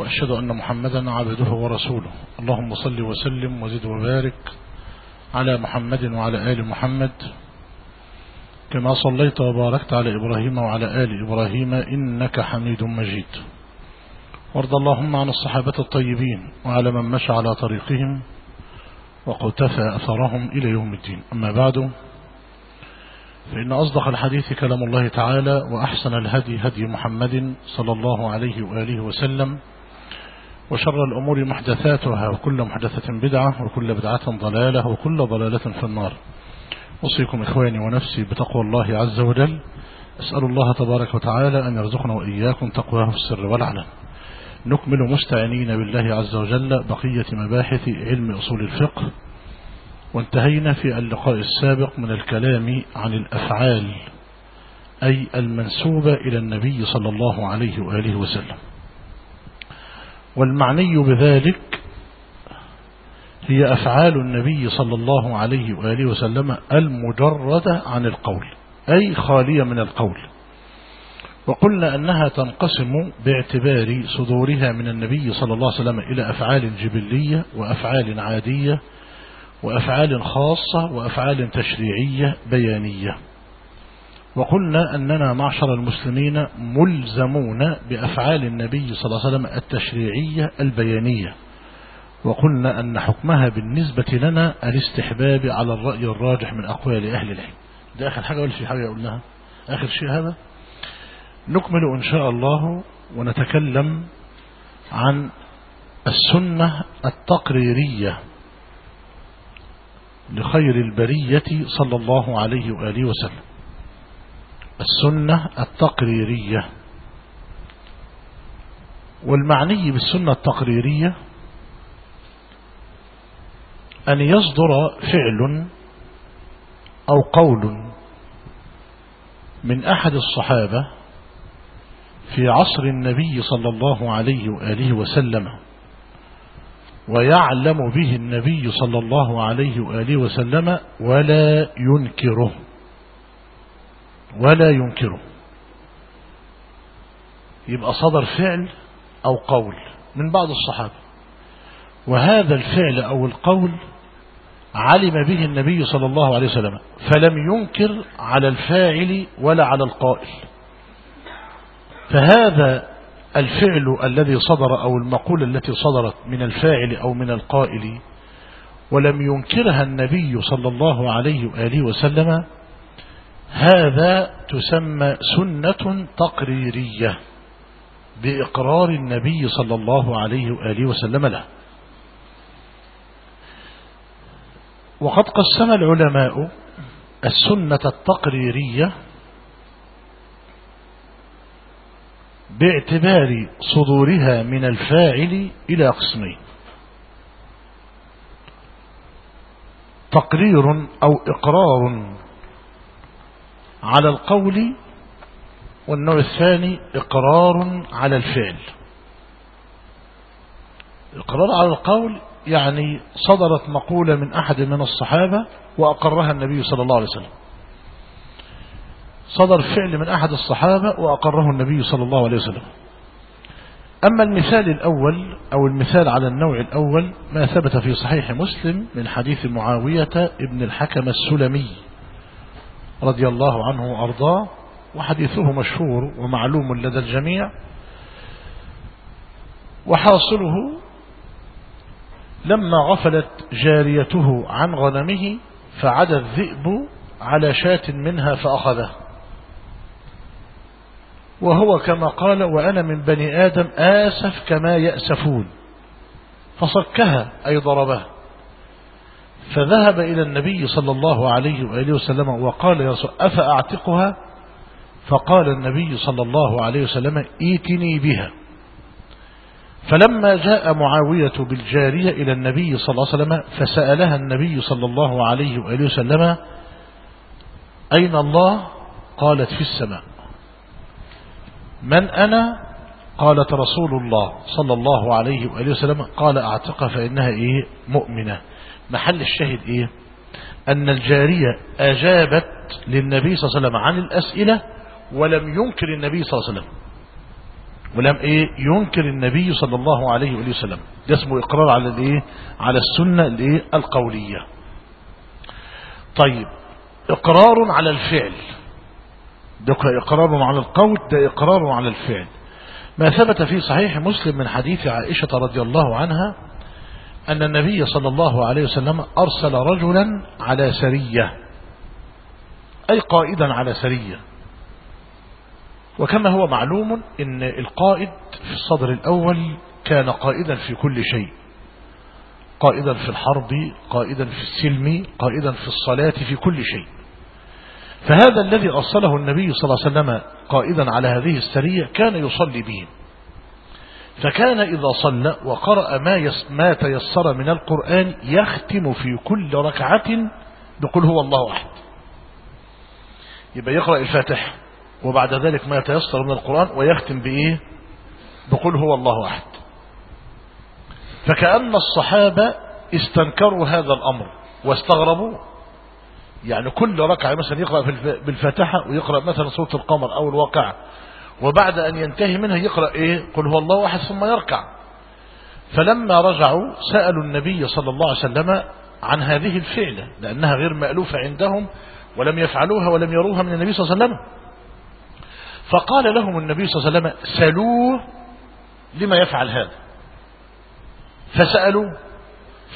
وأشهد أن محمدا عبده ورسوله. اللهم صل وسلم وزد وبارك على محمد وعلى آل محمد كما صليت وباركت على إبراهيم وعلى آل إبراهيم إنك حميد مجيد. وارض اللهم عن الصحابة الطيبين وعلى من مشى على طريقهم وقتفى أثرهم إلى يوم الدين. أما بعد فإن أصدق الحديث كلام الله تعالى وأحسن الهدي هدي محمد صلى الله عليه وآله وسلم. وشر الأمور محدثاتها وكل محدثة بدعة وكل بدعة ضلالة وكل ضلالة في النار. أوصيكم إخواني ونفسي بتقوى الله عز وجل. أسأل الله تبارك وتعالى أن يرزقنا وإياكم تقواه في السر والعلن. نكمل مستعينين بالله عز وجل بقية مباحث علم أصول الفقه. وانتهينا في اللقاء السابق من الكلام عن الأفعال أي المنسوبة إلى النبي صلى الله عليه وآله وسلم. والمعني بذلك هي أفعال النبي صلى الله عليه وآله وسلم المجردة عن القول أي خالية من القول. وقلنا أنها تنقسم باعتبار صدورها من النبي صلى الله عليه وسلم إلى أفعال جبلية وأفعال عادية وأفعال خاصة وأفعال تشريعية بيانية. وقلنا أننا معشر المسلمين ملزمون بأفعال النبي صلى الله عليه وسلم التشريعية البيانية. وقلنا أن حكمها بالنسبة لنا الاستحباب على الرأي الراجح من أقوال أهل العلم. ده آخر حاجة ولا في حاجة قلناها؟ آخر شيء هذا؟ نكمل إن شاء الله ونتكلم عن السنة التقريرية لخير البرية صلى الله عليه وآله وسلم. السنة التقريرية. والمعني بالسنة التقريرية أن يصدر فعل أو قول من أحد الصحابة في عصر النبي صلى الله عليه وآله وسلم ويعلم به النبي صلى الله عليه وآله وسلم ولا ينكره. ولا ينكره. يبقى صدر فعل أو قول من بعض الصحابة. وهذا الفعل أو القول علم به النبي صلى الله عليه وسلم فلم ينكر على الفاعل ولا على القائل. فهذا الفعل الذي صدر أو المقولة التي صدرت من الفاعل أو من القائل ولم ينكرها النبي صلى الله عليه وآله وسلم هذا تسمى سنة تقريرية بإقرار النبي صلى الله عليه وآله وسلم له. وقد قسم العلماء السنة التقريرية باعتبار صدورها من الفاعل إلى قسمين. تقرير أو إقرار على القول والنوع الثاني إقرار على الفعل. إقرار على القول يعني صدرت مقولة من أحد من الصحابة وأقرها النبي صلى الله عليه وسلم. صدر فعل من أحد الصحابة وأقره النبي صلى الله عليه وسلم. أما المثال الأول أو المثال على النوع الأول ما ثبت في صحيح مسلم من حديث معاوية ابن الحكم السلمي. رضي الله عنه وأرضاه وحديثه مشهور ومعلوم لدى الجميع. وحاصله لما غفلت جاريته عن غنمه فعدى الذئب على شاة منها فأخذه. وهو كما قال وأنا من بني آدم آسف كما يأسفون فصكها أي ضربها فذهب إلى النبي صلى الله عليه وآله وسلم وقال يا رسول أفأعتقها؟ فقال النبي صلى الله عليه وسلم ايتني بها. فلما جاء معاوية بالجارية إلى النبي صلى الله عليه وسلم فسألها النبي صلى الله عليه وآله وسلم أين الله؟ قالت في السماء. من أنا؟ قالت رسول الله صلى الله عليه وآله وسلم. قال أعتق فإنها إيه؟ مؤمنة. محل الشاهد إيه؟ أن الجارية أجابت للنبي صلى الله عليه وسلم عن الأسئلة ولم ينكر النبي صلى الله عليه وسلم. ولم إيه؟ ينكر النبي صلى الله عليه وآله وسلم. ده اسمه إقرار على الإيه؟ على السنة الإيه؟ القولية. طيب إقرار على الفعل. ده إقرار على القول ده إقرار على الفعل. ما ثبت في صحيح مسلم من حديث عائشة رضي الله عنها أن النبي صلى الله عليه وسلم أرسل رجلا على سرية أي قائدا على سرية. وكما هو معلوم إن القائد في الصدر الأول كان قائدا في كل شيء قائدا في الحرب قائدا في السلم قائدا في الصلاة في كل شيء. فهذا الذي أرسله النبي صلى الله عليه وسلم قائدا على هذه السرية كان يصلي بهم فكان إذا صلى وقرأ ما, يس ما تيسر من القرآن يختم في كل ركعة بقول هو الله أحد. يبقى يقرأ الفاتحة وبعد ذلك ما يتيسر من القرآن ويختم بإيه؟ بقول هو الله أحد. فكأن الصحابة استنكروا هذا الأمر واستغربوا. يعني كل ركعة مثلا يقرأ بالفاتحة ويقرأ مثلا سورة القمر أو الواقع وبعد أن ينتهي منها يقرأ إيه؟ قل هو الله أحد ثم يركع. فلما رجعوا سألوا النبي صلى الله عليه وسلم عن هذه الفعلة لأنها غير مألوفة عندهم ولم يفعلوها ولم يروها من النبي صلى الله عليه وسلم. فقال لهم النبي صلى الله عليه وسلم سلوه لما يفعل هذا. فسألوا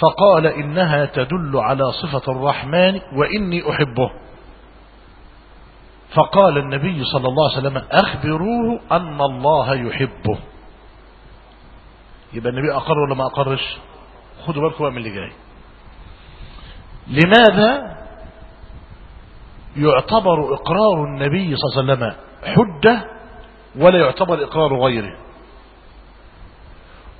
فقال إنها تدل على صفة الرحمن وإني أحبه. فقال النبي صلى الله عليه وسلم أخبروه أن الله يحبه. يبقى النبي أقر ولا ما أقرش؟ خدوا بالكم من اللي جاي. لماذا يعتبر إقرار النبي صلى الله عليه وسلم حجة ولا يعتبر إقرار غيره؟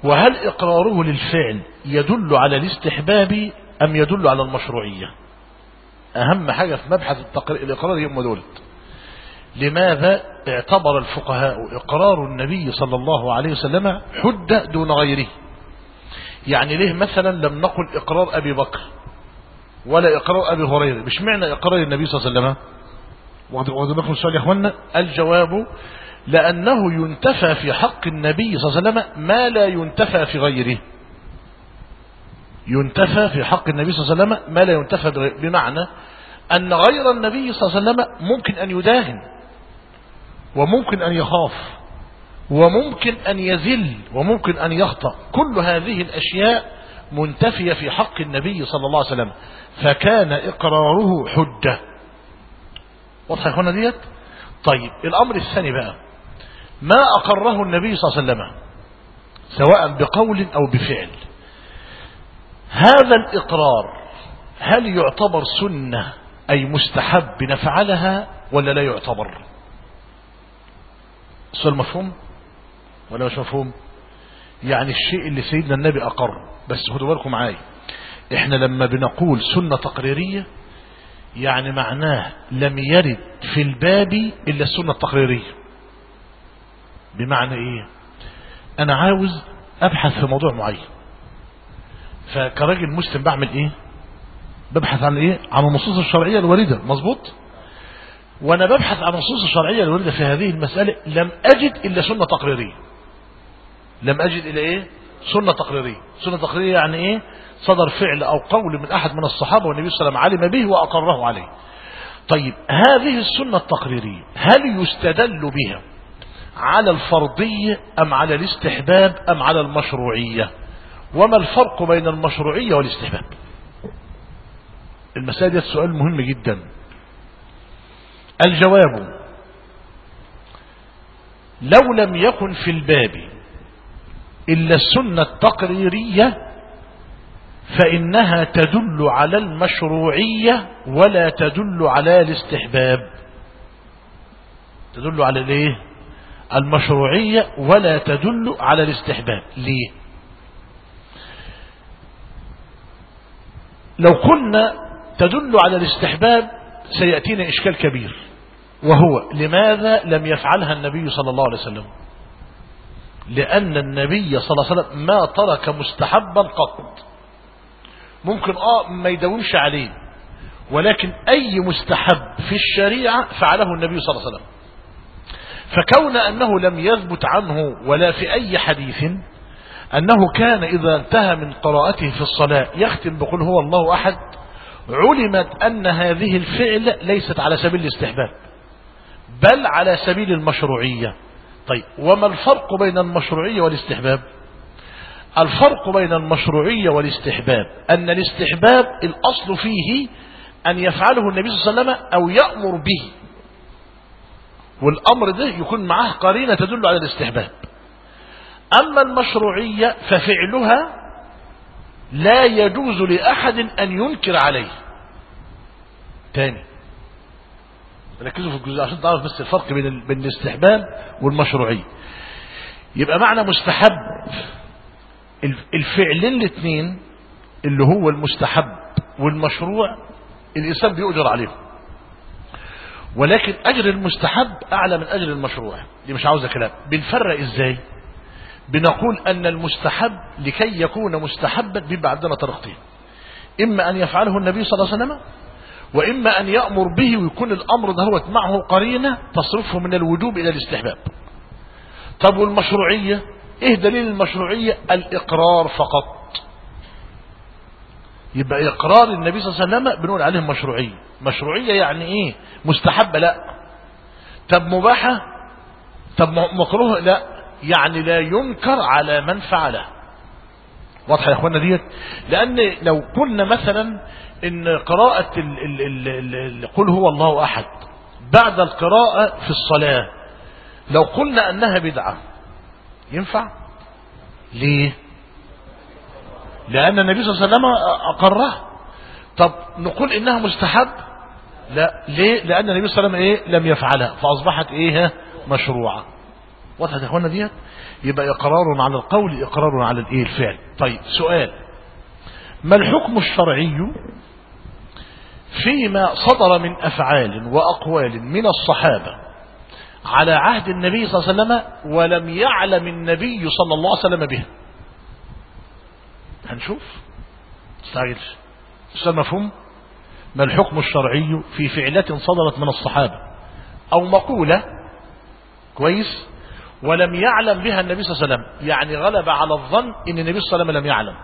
وهل إقراره للفعل يدل على الاستحباب أم يدل على المشروعية؟ أهم حاجة في مبحث الإقرار هم دولت لماذا اعتبر الفقهاء إقرار النبي صلى الله عليه وسلم حجة دون غيره؟ يعني ليه مثلا لم نقل إقرار أبي بكر ولا إقرار أبي هريرة؟ مش معنى إقرار النبي صلى الله عليه وسلم؟ بالكم السؤال يا اخوانا الجواب لأنه ينتفى في حق النبي صلى الله عليه وسلم ما لا ينتفى في غيره. ينتفى في حق النبي صلى الله عليه وسلم ما لا ينتفى بمعنى أن غير النبي صلى الله عليه وسلم ممكن أن يداهن. وممكن أن يخاف وممكن أن يزل وممكن أن يخطأ. كل هذه الأشياء منتفية في حق النبي صلى الله عليه وسلم. فكان إقراره حجة. واضح يا اخوانا ديت؟ طيب الأمر الثاني بقى. ما أقره النبي صلى الله عليه وسلم سواء بقول أو بفعل. هذا الإقرار هل يعتبر سنة أي مستحب نفعلها ولا لا يعتبر؟ السؤال مفهوم ولا مش مفهوم؟ يعني الشيء اللي سيدنا النبي أقر بس خدوا بالكم معايا. إحنا لما بنقول سنة تقريرية يعني معناه لم يرد في الباب إلا السنة التقريرية. بمعنى إيه؟ أنا عاوز أبحث في موضوع معين. فكراجل مسلم بعمل إيه؟ ببحث عن إيه؟ عن النصوص الشرعية الواردة. مظبوط؟ وأنا ببحث عن النصوص الشرعية الواردة في هذه المسألة لم أجد إلا سنة تقريرية. لم أجد إلا إيه؟ سنة تقريرية. سنة تقريرية يعني إيه؟ صدر فعل أو قول من أحد من الصحابة والنبي صلى الله عليه وسلم علم به وأقره عليه. طيب هذه السنة التقريرية هل يستدل بها على الفرضية أم على الاستحباب أم على المشروعية؟ وما الفرق بين المشروعية والاستحباب؟ المسألة سؤال مهم جدا. الجواب لو لم يكن في الباب إلا السنة التقريرية فإنها تدل على المشروعية ولا تدل على الاستحباب. تدل على الايه؟ المشروعية ولا تدل على الاستحباب. ليه؟ لو قلنا تدل على الاستحباب سيأتينا إشكال كبير وهو لماذا لم يفعلها النبي صلى الله عليه وسلم؟ لأن النبي صلى الله عليه وسلم ما ترك مستحبا قط. ممكن آه ما يداومش عليه ولكن أي مستحب في الشريعة فعله النبي صلى الله عليه وسلم. فكون أنه لم يثبت عنه ولا في أي حديث أنه كان إذا انتهى من قراءته في الصلاة يختم بقول هو الله أحد علمت أن هذه الفعل ليست على سبيل الاستحباب بل على سبيل المشروعية. طيب وما الفرق بين المشروعية والاستحباب؟ الفرق بين المشروعية والاستحباب أن الاستحباب الأصل فيه أن يفعله النبي صلى الله عليه وسلم أو يأمر به. والأمر ده يكون معه قرينة تدل على الاستحباب. أما المشروعية ففعلها لا يجوز لأحد أن ينكر عليه. تاني. ركزوا في الجزء عشان تعرف بس الفرق بين بين الاستحباب والمشروعية. يبقى معنى مستحب الفعلين الاثنين اللي هو المستحب والمشروع الإنسان بيؤجر عليهم. ولكن أجر المستحب أعلى من أجر المشروع. دي مش عاوزة كلام. بنفرق إزاي؟ بنقول أن المستحب لكي يكون مستحبا بيبقى عندنا طريقتين إما أن يفعله النبي صلى الله عليه وسلم وإما أن يأمر به ويكون الأمر ده معه قرينة تصرفه من الوجوب إلى الاستحباب. طب والمشروعية؟ إيه دليل المشروعية؟ الإقرار فقط. يبقى إقرار النبي صلى الله عليه وسلم بنقول عليه مشروعية. مشروعية يعني إيه؟ مستحبة؟ لا. طب مباحة؟ طب مكروه؟ لا. يعني لا ينكر على من فعله. واضح يا اخوانا ديت؟ لأن لو قلنا مثلا إن قراءة قل هو الله أحد بعد القراءة في الصلاة لو قلنا أنها بدعة ينفع؟ ليه؟ لأن النبي صلى الله عليه وسلم أقرها. طب نقول إنها مستحب؟ لا. ليه؟ لأن النبي صلى الله عليه وسلم إيه؟ لم يفعلها فأصبحت إيه؟ مشروعة. وضحت يا اخوانا ديت؟ يبقى إقرار على القول إقرار على الإيه؟ الفعل. طيب سؤال. ما الحكم الشرعي فيما صدر من أفعال وأقوال من الصحابة على عهد النبي صلى الله عليه وسلم ولم يعلم النبي صلى الله عليه وسلم به هنشوف. استعجلش السؤال مفهوم؟ ما الحكم الشرعي في فعلة صدرت من الصحابة؟ أو مقولة؟ كويس. ولم يعلم بها النبي صلى الله عليه وسلم. يعني غلب على الظن إن النبي صلى الله عليه وسلم لم يعلم.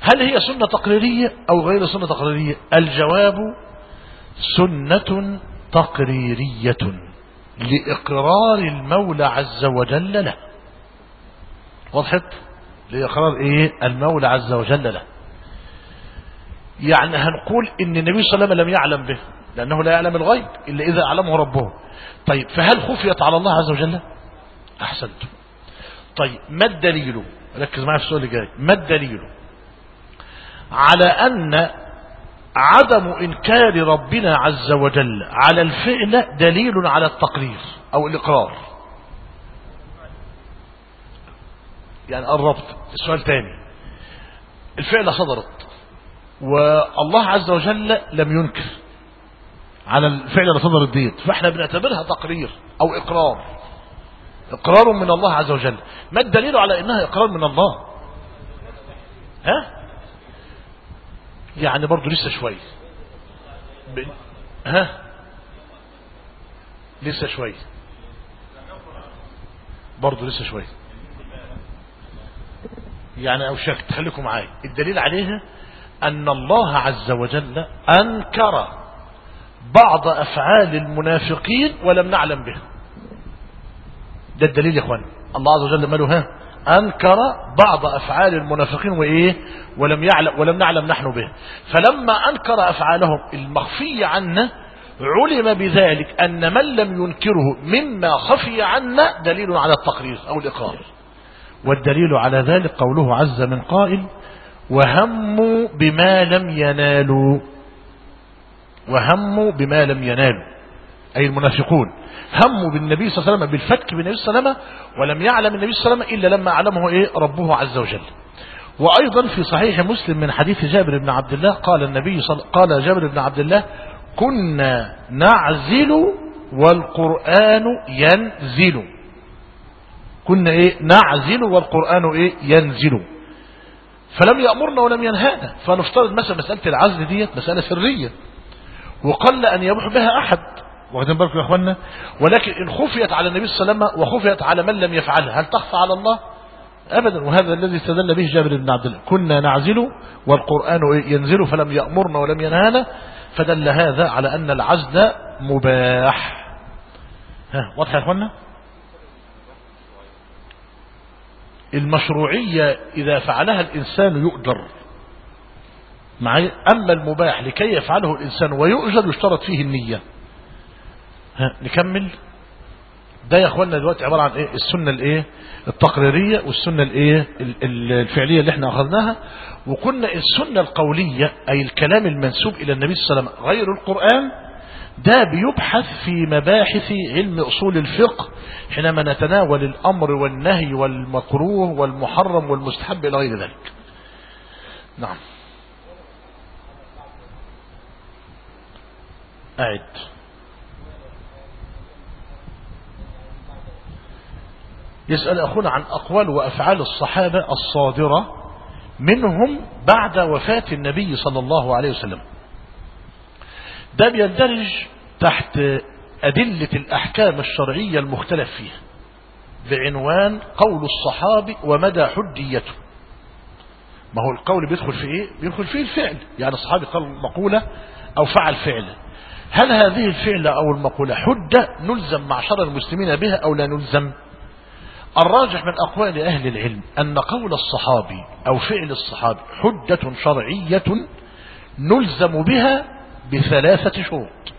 هل هي سنة تقريرية أو غير سنة تقريرية؟ الجواب سنة تقريرية لإقرار المولى عز وجل له. وضحت لإقرار إيه؟ المولى عز وجل له. يعني هنقول إن النبي صلى الله عليه وسلم لم يعلم به لأنه لا يعلم الغيب إلا إذا أعلمه ربه. طيب فهل خفيت على الله عز وجل؟ أحسنت طيب ما الدليل؟ ركز معي في السؤال اللي جاي. ما الدليل؟ على أن عدم إنكار ربنا عز وجل على الفعل دليل على التقرير أو الإقرار. يعني قربت. السؤال تاني. الفعل صدرت. والله عز وجل لم ينكر على الفعل اللي صدرت ديت فإحنا بنعتبرها تقرير أو إقرار. إقرار من الله عز وجل. ما الدليل على إنها إقرار من الله؟ ها؟ يعني برضو لسه شوية ب... ها؟ لسه شوية برضو لسه شوية يعني أوشكت خليكم معايا الدليل عليها أن الله عز وجل أنكر بعض أفعال المنافقين ولم نعلم به ده الدليل يا اخوان الله عز وجل ماله ها أنكر بعض أفعال المنافقين وإيه؟ ولم يعلم ولم نعلم نحن به. فلما أنكر أفعالهم المخفية عنا علم بذلك أن من لم ينكره مما خفي عنا دليل على التقرير أو الإقرار. والدليل على ذلك قوله عز من قائل وهموا بما لم ينالوا. وهموا بما لم ينالوا. أي المنافقون. هموا بالنبي صلى الله عليه وسلم بالفتك بالنبي صلى الله عليه وسلم ولم يعلم النبي صلى الله عليه وسلم إلا لما أعلمه إيه؟ ربه عز وجل. وأيضا في صحيح مسلم من حديث جابر بن عبد الله قال النبي صل... قال جابر بن عبد الله كنا نعزل والقرآن ينزل. كنا إيه؟ نعزل والقرآن إيه؟ ينزل. فلم يأمرنا ولم ينهانا. فنفترض مثلا مسألة العزل ديت مسألة سرية. وقل أن يبوح بها أحد. واخدين بالكم يا اخوانا ولكن إن خفيت على النبي صلى الله عليه وسلم وخفيت على من لم يفعلها هل تخفى على الله؟ ابدا وهذا الذي استدل به جابر بن عبد الله. كنا نعزل والقرآن ينزل فلم يأمرنا ولم ينهانا فدل هذا على أن العزل مباح. ها واضح يا اخوانا المشروعية إذا فعلها الإنسان يؤجر. معي؟ أما المباح لكي يفعله الإنسان ويؤجر يشترط فيه النية. ها نكمل. ده يا اخوانا دلوقتي عبارة عن إيه؟ السنة الإيه؟ التقريرية والسنة الإيه؟ الفعلية اللي إحنا أخذناها. وقلنا السنة القولية أي الكلام المنسوب إلى النبي صلى الله عليه وسلم غير القرآن ده بيبحث في مباحث علم أصول الفقه حينما نتناول الأمر والنهي والمكروه والمحرم والمستحب إلى غير ذلك. نعم. أعد. يسأل أخونا عن أقوال وأفعال الصحابة الصادرة منهم بعد وفاة النبي صلى الله عليه وسلم. ده بيندرج تحت أدلة الأحكام الشرعية المختلف فيها بعنوان قول الصحابي ومدى حجيته. ما هو القول بيدخل في إيه؟ بيدخل فيه الفعل يعني الصحابي قال مقولة أو فعل فعلا هل هذه الفعلة أو المقولة حجة نلزم معشر المسلمين بها أو لا نلزم؟ الراجح من أقوال أهل العلم أن قول الصحابي أو فعل الصحابي حجة شرعية نلزم بها بثلاثة شروط.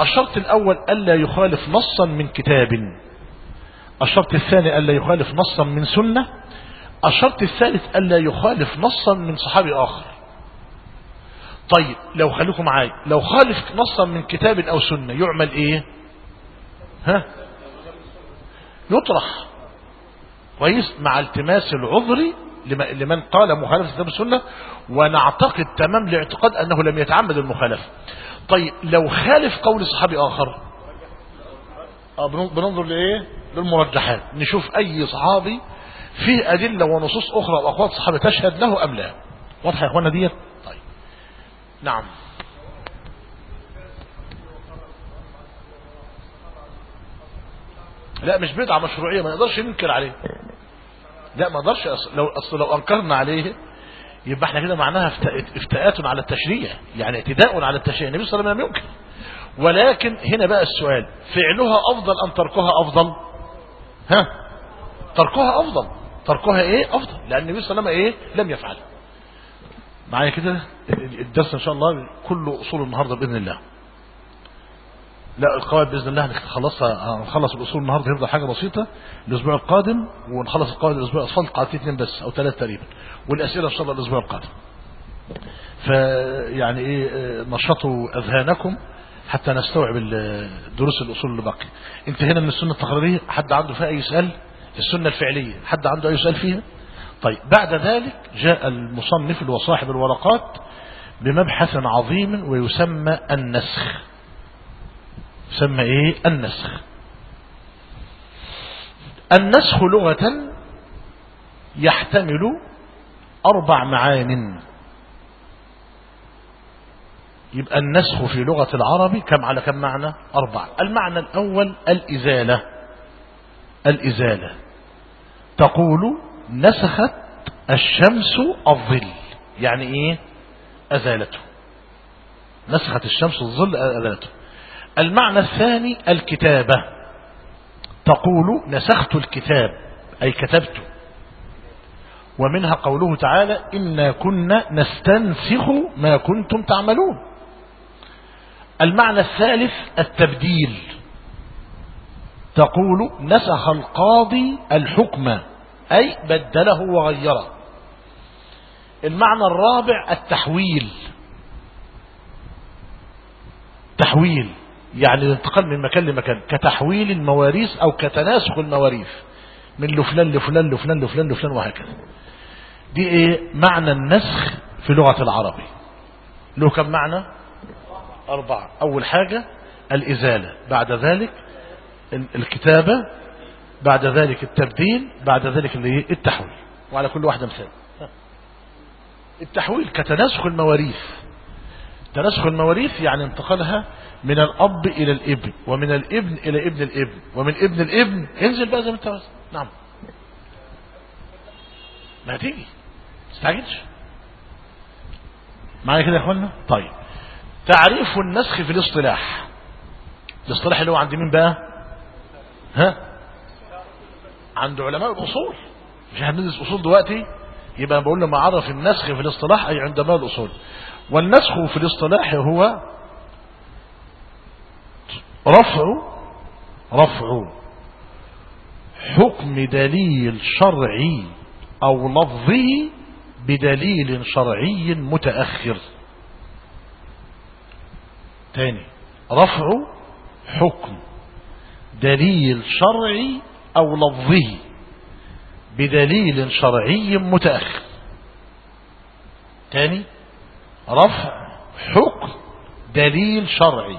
الشرط الأول ألا يخالف نصا من كتاب. الشرط الثاني ألا يخالف نصا من سنة. الشرط الثالث ألا يخالف نصا من صحابي آخر. طيب لو خليكم معايا لو خالف نصا من كتاب أو سنة يعمل إيه؟ ها؟ يطرح. كويس؟ مع التماس العذر لمن قال مخالفة كتاب السنة ونعتقد تمام الاعتقاد أنه لم يتعمد المخالفة. طيب لو خالف قول صحابي آخر؟ بننظر لإيه؟ للمرجحات. نشوف أي صحابي فيه أدلة ونصوص أخرى وأقوال صحابة تشهد له أم لا. واضح يا أخوانا ديت؟ طيب. نعم. لا مش بدعة مشروعية ما نقدرش ننكر عليه. لا ما نقدرش لو أصل لو أنكرنا عليه يبقى إحنا كده معناها افتاءات على التشريع يعني اعتداء على التشريع النبي صلى الله عليه وسلم لم ينكر. ولكن هنا بقى السؤال فعلها أفضل أم تركها أفضل؟ ها؟ تركها أفضل. تركها إيه؟ أفضل. لأن النبي صلى الله عليه وسلم إيه؟ لم يفعل. معايا كده؟ الدرس إن شاء الله كله أصول النهاردة بإذن الله. لا القواعد بإذن الله هنخلصها هنخلص الأصول النهارده هيفضل حاجة بسيطة الأسبوع القادم ونخلص القواعد الأسبوع الاصفال قاعدتين اثنين بس أو ثلاث تقريبا والأسئلة إن شاء الله الأسبوع القادم. فيعني إيه نشطوا أذهانكم حتى نستوعب دروس الأصول اللي باقي انتهينا من السنة التقريريه حد عنده فيها أي سؤال؟ السنة الفعلية حد عنده أي سؤال فيها؟ طيب بعد ذلك جاء المصنف اللي هو صاحب الورقات بمبحث عظيم ويسمى النسخ. يسمى إيه؟ النسخ. النسخ لغة يحتمل أربع معان. يبقى النسخ في لغة العرب كم على كم معنى؟ أربع. المعنى الأول الإزالة. الإزالة. تقول نسخت الشمس الظل. يعني إيه؟ أزالته. نسخت الشمس الظل أزالته. المعنى الثاني الكتابة. تقول نسخت الكتاب أي كتبت. ومنها قوله تعالى إنا كنا نستنسخ ما كنتم تعملون. المعنى الثالث التبديل. تقول نسخ القاضي الحكم أي بدله وغيره. المعنى الرابع التحويل. تحويل. يعني الانتقال من مكان لمكان كتحويل المواريث أو كتناسخ المواريث. من لفلان لفلان لفلان لفلان لفلان وهكذا. دي إيه؟ معنى النسخ في لغة العربي. له كم معنى؟ أربعة. أول حاجة الإزالة بعد ذلك الكتابة بعد ذلك التبديل بعد ذلك اللي التحويل. وعلى كل واحدة مثال. التحويل كتناسخ المواريث. تناسخ المواريث يعني انتقالها من الأب إلى الابن ومن الابن إلى ابن الابن ومن ابن الابن انزل بقى زي ما انت نعم. ما هتيجي تستعجلش معايا كده يا اخوانا طيب. تعريف النسخ في الاصطلاح. الاصطلاح اللي هو عند مين بقى؟ ها؟ عند علماء الأصول. مش هندرس أصول دلوقتي؟ يبقى بقول لما عرف النسخ في الاصطلاح أي عند علماء الأصول. والنسخ في الاصطلاح هو رفع رفع. حكم دليل شرعي أو لفظي بدليل شرعي متأخر. تاني رفع حكم دليل شرعي أو لفظه بدليل شرعي متأخر. تاني رفع حكم دليل شرعي.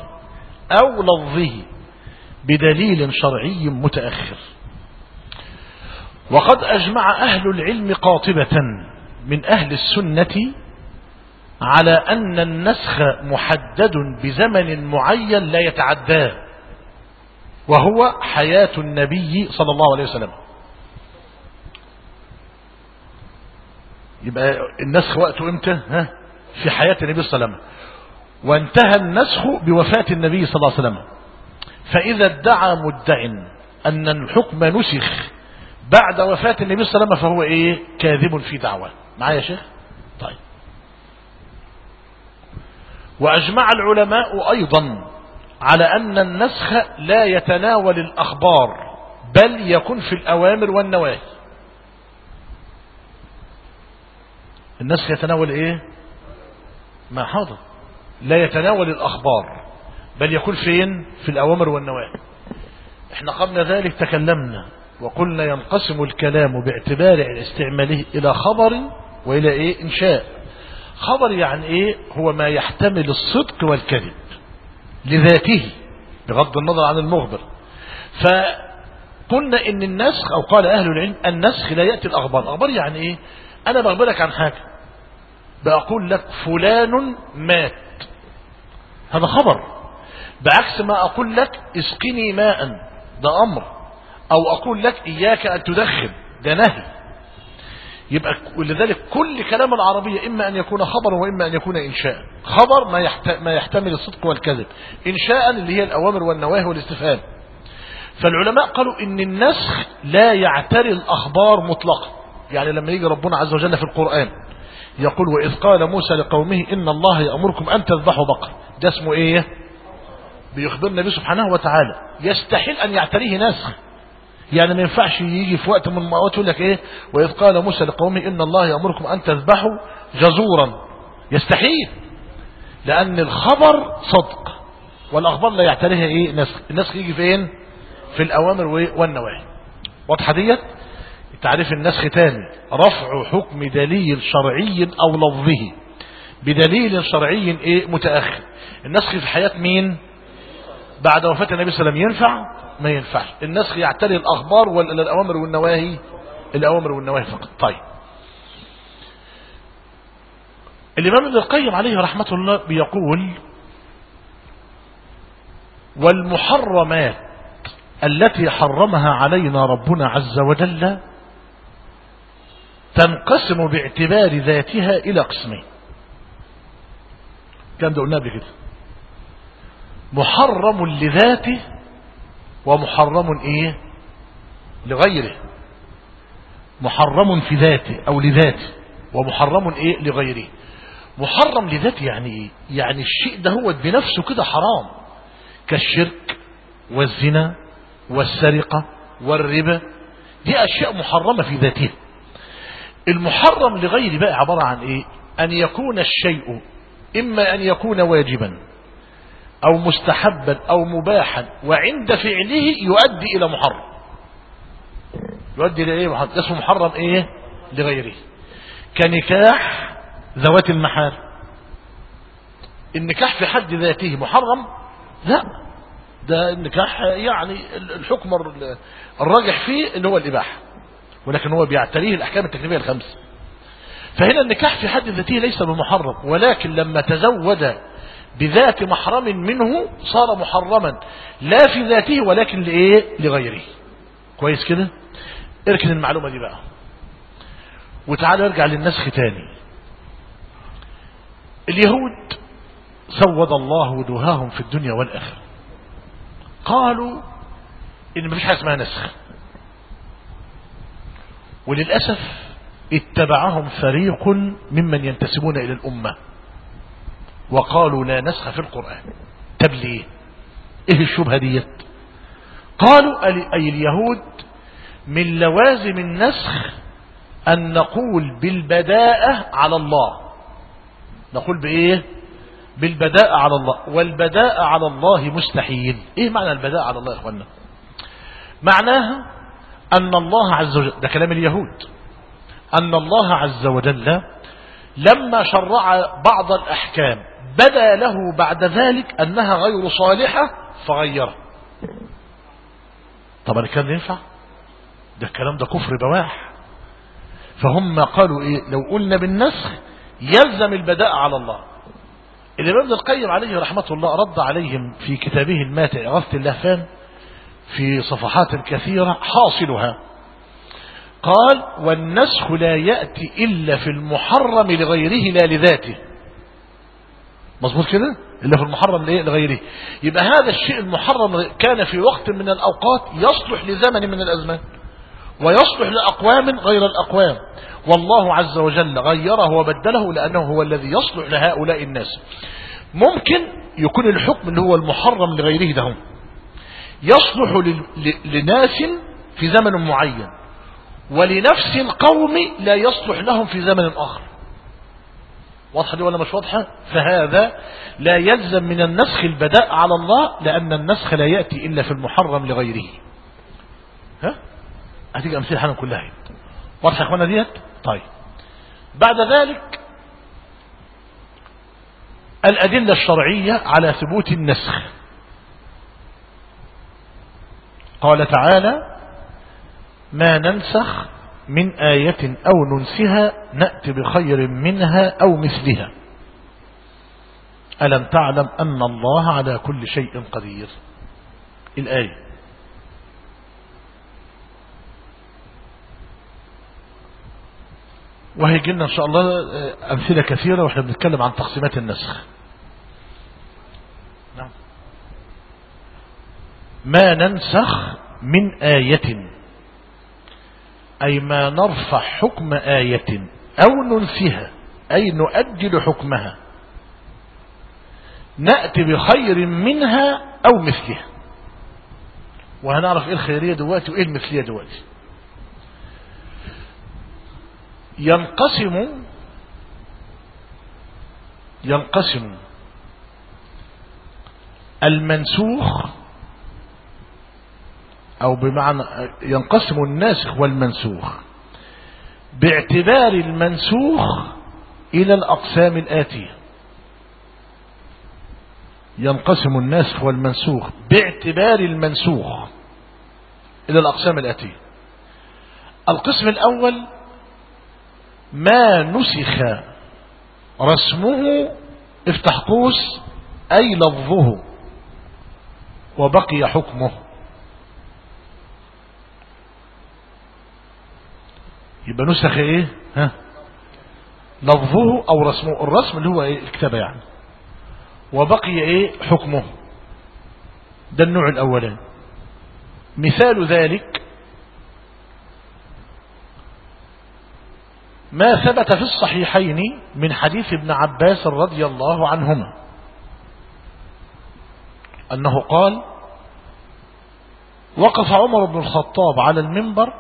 أو لفظه بدليل شرعي متأخر. وقد أجمع أهل العلم قاطبة من أهل السنة على أن النسخ محدد بزمن معين لا يتعداه وهو حياة النبي صلى الله عليه وسلم. يبقى النسخ وقته إمتى؟ ها؟ في حياة النبي صلى الله عليه وسلم. وانتهى النسخ بوفاة النبي صلى الله عليه وسلم. فإذا ادعى مدع أن الحكم نسخ بعد وفاة النبي صلى الله عليه وسلم فهو إيه؟ كاذب في دعوة. معايا يا شيخ؟ طيب. وأجمع العلماء أيضا على أن النسخ لا يتناول الأخبار بل يكون في الأوامر والنواهي. النسخ يتناول إيه؟ ما حاضر. لا يتناول الأخبار بل يكون فين في الأوامر والنواهي. إحنا قبل ذلك تكلمنا وقلنا ينقسم الكلام باعتبار استعماله إلى خبر وإلى إيه؟ إنشاء. خبر يعني إيه؟ هو ما يحتمل الصدق والكذب لذاته بغض النظر عن المخبر. فقلنا إن النسخ أو قال أهل العلم النسخ لا يأتي الأخبار. الأخبار يعني إيه؟ أنا بخبرك عن حاجة. بقول لك فلان مات. هذا خبر. بعكس ما أقول لك اسقني ماء ده أمر. أو أقول لك إياك أن تدخن ده نهي. يبقى ولذلك كل كلام العربية إما أن يكون خبر وإما أن يكون إنشاء. خبر ما. ما يحتمل الصدق والكذب. إنشاء اللي هي الأوامر والنواهي والاستفهام. فالعلماء قالوا إن النسخ لا يعتري الأخبار مطلقا. يعني لما يجي ربنا عز وجل في القرآن يقول وإذ قال موسى لقومه إن الله يأمركم أن تذبحوا بقر. ده اسمه إيه؟ بيخبرنا به سبحانه وتعالى. يستحيل أن يعتريه نسخ يعني ما ينفعش يجي في وقت من الموات يقول لك إيه؟ وإذ قال موسى لقومه إن الله يأمركم أن تذبحوا جزورا. يستحيل. لأن الخبر صدق. والأخبار لا يعتريها إيه؟ نسخ النسخ يجي فين؟ في الأوامر والنواهي. واضحة ديت؟ تعريف النسخ تاني. رفع حكم دليل شرعي أو لفظه. بدليل شرعي إيه؟ متأخر. النسخ في حياه مين؟ بعد وفاة النبي صلى الله عليه وسلم ينفع؟ ما ينفعش. النسخ يعتري الأخبار ولا الأوامر والنواهي. الأوامر والنواهي فقط. طيب. الإمام ابن القيم عليه رحمة الله بيقول والمحرمات التي حرمها علينا ربنا عز وجل تنقسم باعتبار ذاتها إلى قسمين. كان ده قلنا قبل كده. محرم لذاته ومحرم إيه؟ لغيره. محرم في ذاته أو لذاته ومحرم إيه؟ لغيره. محرم لذاته يعني إيه؟ يعني الشيء ده هو بنفسه كده حرام. كالشرك والزنا والسرقة والربا. دي أشياء محرمة في ذاتها. المحرم لغيره بقى عبارة عن إيه؟ أن يكون الشيء إما أن يكون واجبا أو مستحبا أو مباحا وعند فعله يؤدي إلى محرم. يؤدي إلى إيه محرم؟ اسمه محرم إيه؟ لغيره. كنكاح ذوات المحارم النكاح في حد ذاته محرم؟ لا. ده النكاح يعني الحكم الراجح فيه اللي هو الإباحة. ولكن هو بيعتريه الأحكام التكليفية الخمس. فهنا النكاح في حد ذاته ليس بمحرم ولكن لما تزود بذات محرم منه صار محرما لا في ذاته ولكن لإيه؟ لغيره. كويس كده؟ اركن المعلومة دي بقى. وتعالى ارجع للنسخ تاني. اليهود سود الله وجوههم في الدنيا والآخرة. قالوا إن مفيش حاجة اسمها نسخ. وللأسف اتبعهم فريق ممن ينتسبون إلى الأمة. وقالوا لا نسخ في القرآن. طب ليه؟ إيه الشبهة ديت؟ قالوا أي اليهود من لوازم النسخ أن نقول بالبداءة على الله. نقول بإيه؟ بالبداءة على الله. والبداءة على الله مستحيل. إيه معنى البداءة على الله يا اخوانا معناها أن الله عز وجل ده كلام اليهود. أن الله عز وجل لما شرع بعض الأحكام بدا له بعد ذلك أنها غير صالحة فغيرها طبعا الكلام ينفع؟ ده الكلام ده كفر بواح. فهم قالوا إيه؟ لو قلنا بالنسخ يلزم البداء على الله. الإمام ابن القيم عليه رحمة الله رد عليهم في كتابه الماتع إغاثة اللهفان في صفحات كثيرة حاصلها. قال والنسخ لا يأتي إلا في المحرم لغيره لا لذاته. مظبوط كده؟ إلا في المحرم لغيره. يبقى هذا الشيء المحرم كان في وقت من الأوقات يصلح لزمن من الأزمان ويصلح لأقوام غير الأقوام. والله عز وجل غيره وبدله لأنه هو الذي يصلح لهؤلاء الناس. ممكن يكون الحكم اللي هو المحرم لغيره ده يصلح لناس في زمن معين ولنفس القوم لا يصلح لهم في زمن آخر. واضحة دي ولا مش واضحة؟ فهذا لا يلزم من النسخ البداء على الله لأن النسخ لا يأتي إلا في المحرم لغيره. ها؟ هتيجي أمثلة حالا كلها. واضحة يا اخوانا ديت؟ طيب. بعد ذلك الأدلة الشرعية على ثبوت النسخ. قال تعالى ما ننسخ من آية أو ننسها نأتي بخير منها أو مثلها. ألم تعلم أن الله على كل شيء قدير؟ الآية. وهيجي لنا إن شاء الله أمثلة كثيرة وإحنا بنتكلم عن تقسيمات النسخ نعم ما ننسخ من آية. أي ما نرفع حكم آية أو ننسها أي نؤجل حكمها. نأتي بخير منها أو مثلها. وهنعرف إيه الخيرية دلوقتي وإيه المثلية دلوقتي. ينقسم ينقسم المنسوخ أو بمعنى ينقسم الناسخ والمنسوخ. باعتبار المنسوخ إلى الأقسام الآتية. ينقسم الناسخ والمنسوخ باعتبار المنسوخ إلى الأقسام الآتية. القسم الأول ما نسخ رسمه افتح قوس أي لفظه وبقي حكمه. يبقى نسخ إيه؟ ها؟ لفظه أو رسمه. الرسم اللي هو إيه؟ الكتابة يعني. وبقي إيه؟ حكمه. ده النوع الأولاني. مثال ذلك ما ثبت في الصحيحين من حديث ابن عباس رضي الله عنهما. أنه قال وقف عمر بن الخطاب على المنبر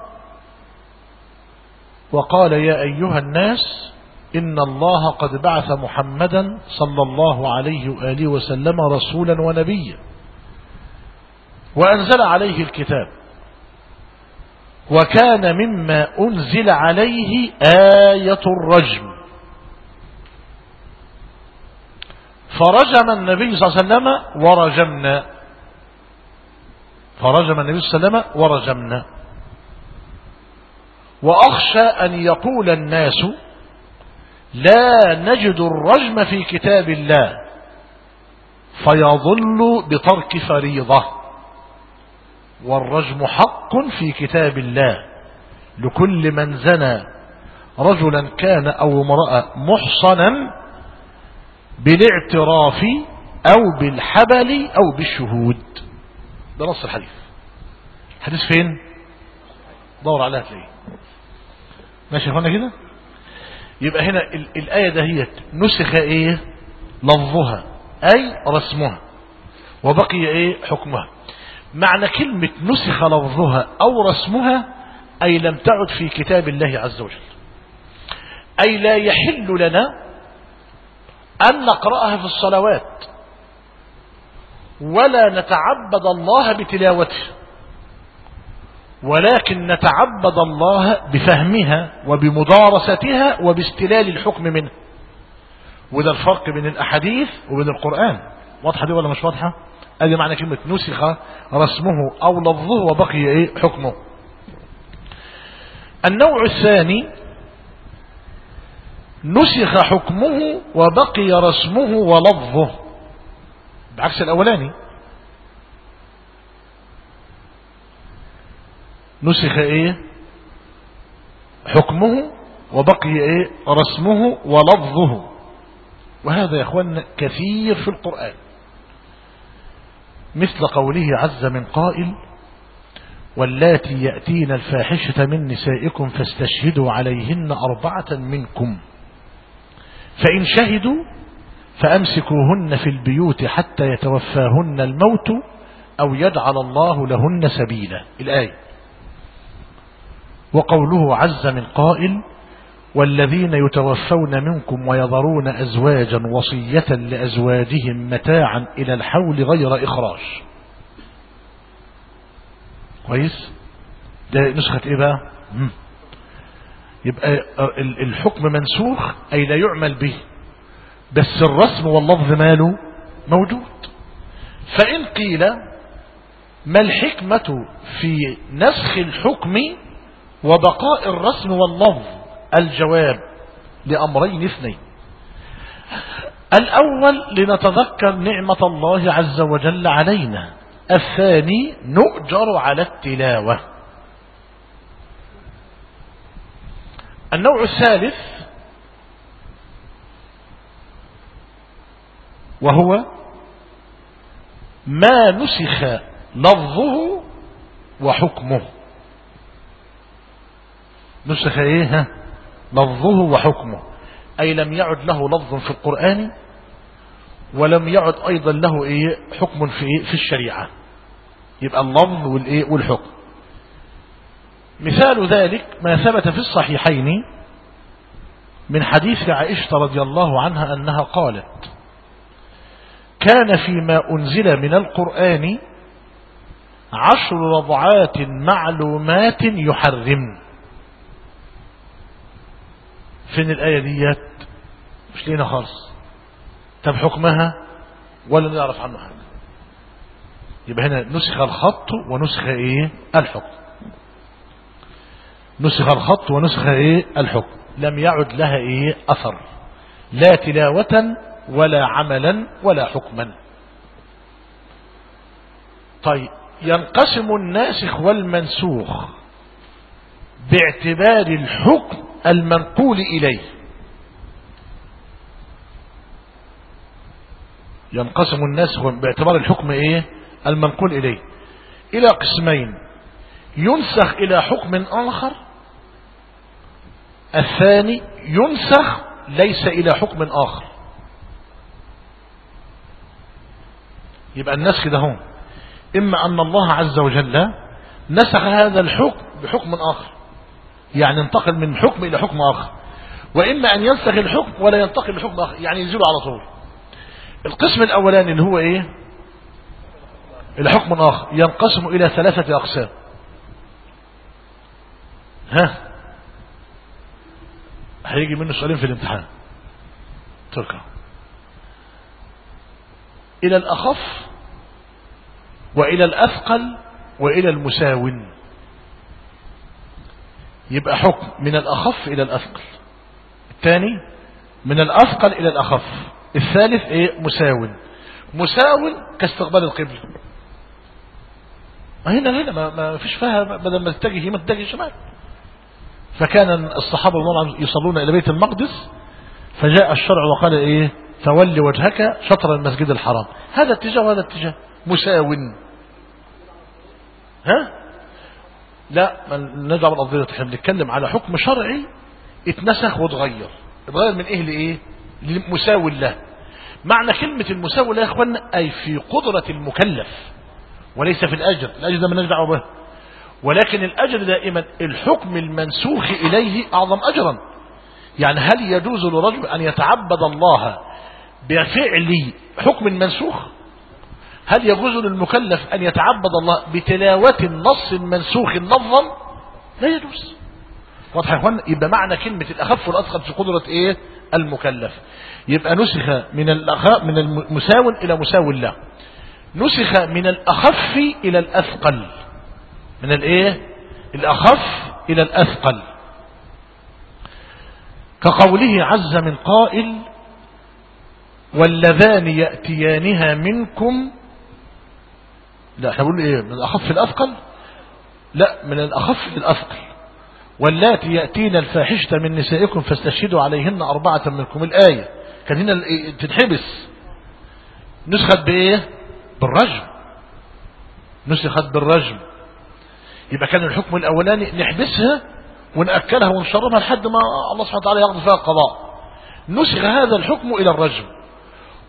وقال يا أيها الناس إن الله قد بعث محمدا صلى الله عليه وآله وسلم رسولا ونبيا. وأنزل عليه الكتاب. وكان مما أنزل عليه آية الرجم. فرجم النبي صلى الله عليه وسلم ورجمنا. فرجم النبي صلى الله عليه وسلم ورجمنا. وأخشى أن يقول الناس لا نجد الرجم في كتاب الله فيظل بترك فريضة والرجم حق في كتاب الله لكل من زنى رجلا كان أو امرأة محصنا بالاعتراف أو بالحبل أو بالشهود. ده نص الحديث. الحديث فين؟ دور عليها تلاقيه ماشي هنا كده؟ يبقى هنا ال الآية دهيت نسخ إيه؟ لفظها أي رسمها وبقي إيه؟ حكمها. معنى كلمة نسخ لفظها أو رسمها أي لم تعد في كتاب الله عز وجل. أي لا يحل لنا أن نقرأها في الصلوات ولا نتعبد الله بتلاوته. ولكن نتعبد الله بفهمها وبمدارستها وباستلال الحكم منها. وده الفرق بين الأحاديث وبين القرآن. واضحة دي ولا مش واضحة؟ ادي معنى كلمة نسخ رسمه أو لفظه وبقي إيه؟ حكمه. النوع الثاني نسخ حكمه وبقي رسمه ولفظه. بعكس الأولاني نسخ إيه؟ حكمه وبقي إيه؟ رسمه ولفظه. وهذا يا إخوان كثير في القرآن. مثل قوله عز من قائل واللاتي يأتين الفاحشة من نسائكم فاستشهدوا عليهن أربعة منكم. فإن شهدوا فأمسكوهن في البيوت حتى يتوفاهن الموت أو يجعل الله لهن سبيلا. الآية. وقوله عز من قائل والذين يتوفون منكم ويذرون أزواجا وصية لأزواجهم متاعا إلى الحول غير إخراج. كويس؟ ده نسخة إيه بقى. يبقى الحكم منسوخ أي لا يعمل به. بس الرسم واللفظ ماله؟ موجود. فإن قيل ما الحكمة في نسخ الحكم وبقاء الرسم واللفظ الجواب لأمرين اثنين. الأول لنتذكر نعمة الله عز وجل علينا. الثاني نؤجر على التلاوة. النوع الثالث وهو ما نسخ لفظه وحكمه. نسخ إيه؟ لفظه وحكمه. أي لم يعد له لفظ في القرآن ولم يعد أيضا له إيه؟ حكم في إيه في الشريعة. يبقى اللفظ والإيه؟ والحكم. مثال ذلك ما ثبت في الصحيحين من حديث عائشة رضي الله عنها أنها قالت كان فيما أنزل من القرآن عشر رضعات معلومات يحرم فين الآية ديت مش لينا خالص. طب حكمها ولا نعرف عنه حاجة؟ يبقى هنا نسخ الخط ونسخ إيه؟ الحكم. نسخ الخط ونسخ إيه؟ الحكم. لم يعد لها إيه؟ أثر. لا تلاوة ولا عملا ولا حكما. طيب ينقسم الناسخ والمنسوخ. باعتبار الحكم المنقول إليه. ينقسم الناسخ باعتبار الحكم إيه؟ المنقول إليه. إلى قسمين. ينسخ إلى حكم آخر. الثاني ينسخ ليس إلى حكم آخر. يبقى النسخ ده هون إما أن الله عز وجل نسخ هذا الحكم بحكم آخر. يعني انتقل من حكم إلى حكم آخر. وإما أن ينسخ الحكم ولا ينتقل لحكم آخر يعني ينزله على طول. القسم الأولاني اللي هو إيه؟ الحكم الآخر ينقسم إلى ثلاثة أقسام. ها؟ هيجي منه سؤالين في الامتحان. تركه. إلى الأخف وإلى الأثقل وإلى المساون. يبقى حكم من الأخف إلى الأثقل. الثاني من الأثقل إلى الأخف. الثالث إيه؟ مساون مساون كاستقبال القبلة. هنا هنا ما, ما فيش فيها بدل ما تتجه يمين تتجه شمال. فكان الصحابة يصلون إلى بيت المقدس فجاء الشرع وقال إيه؟ فول وجهك شطر المسجد الحرام. هذا اتجاه وهذا اتجاه. مساون ها؟ لا نرجع بالقضية إحنا بنتكلم على حكم شرعي اتنسخ واتغير اتغير من إيه لإيه؟ لمساوي له. معنى كلمة المساوي له يا اخوانا أي في قدرة المكلف وليس في الأجر. الأجر ده ما دعوه به. ولكن الأجر دائما الحكم المنسوخ إليه أعظم اجرا. يعني هل يجوز لرجل أن يتعبد الله بفعل حكم منسوخ؟ هل يجوز للمكلف أن يتعبد الله بتلاوة النص المنسوخ النظم؟ لا يجوز. واضح يا إخوان؟ يبقى معنى كلمة الأخف والأثقل في قدرة إيه؟ المكلف. يبقى نسخ من الأخ من المساو إلى مساو الله نسخ من الأخف إلى الأثقل. من الإيه؟ الأخف إلى الأثقل. كقوله عز من قائل واللذان يأتيانها منكم لا إحنا بنقول إيه؟ من الأخف الأثقل؟ لا من الأخف الأثقل. واللاتي يأتين الفاحشة من نسائكم فاستشهدوا عليهن أربعة منكم. الآية كان هنا تنحبس نسخت بإيه؟ بالرجم. نسخت بالرجم. يبقى كان الحكم الأولاني نحبسها ونأكلها ونشربها لحد ما الله سبحانه وتعالى يقضي فيها القضاء. نسخ هذا الحكم إلى الرجم.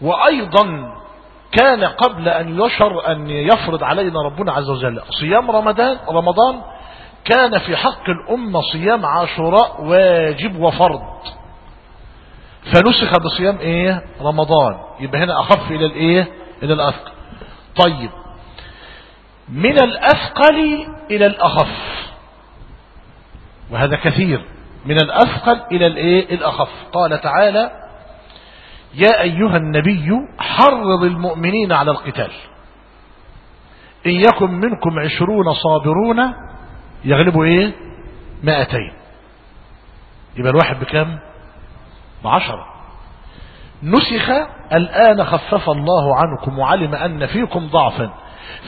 وأيضا كان قبل أن يشر أن يفرض علينا ربنا عز وجل صيام رمضان رمضان كان في حق الأمة صيام عاشوراء واجب وفرض. فنسخ بصيام إيه؟ رمضان. يبقى هنا أخف إلى الإيه؟ إلى الأثقل. طيب. من الأثقل إلى الأخف. وهذا كثير. من الأثقل إلى الإيه؟ الأخف. قال تعالى يا أيها النبي حرض المؤمنين على القتال. إن يكن منكم عشرون صابرون يغلبوا إيه؟ مائتين. يبقى الواحد بكم بعشرة. نسخ الآن خفف الله عنكم وعلم أن فيكم ضعفا.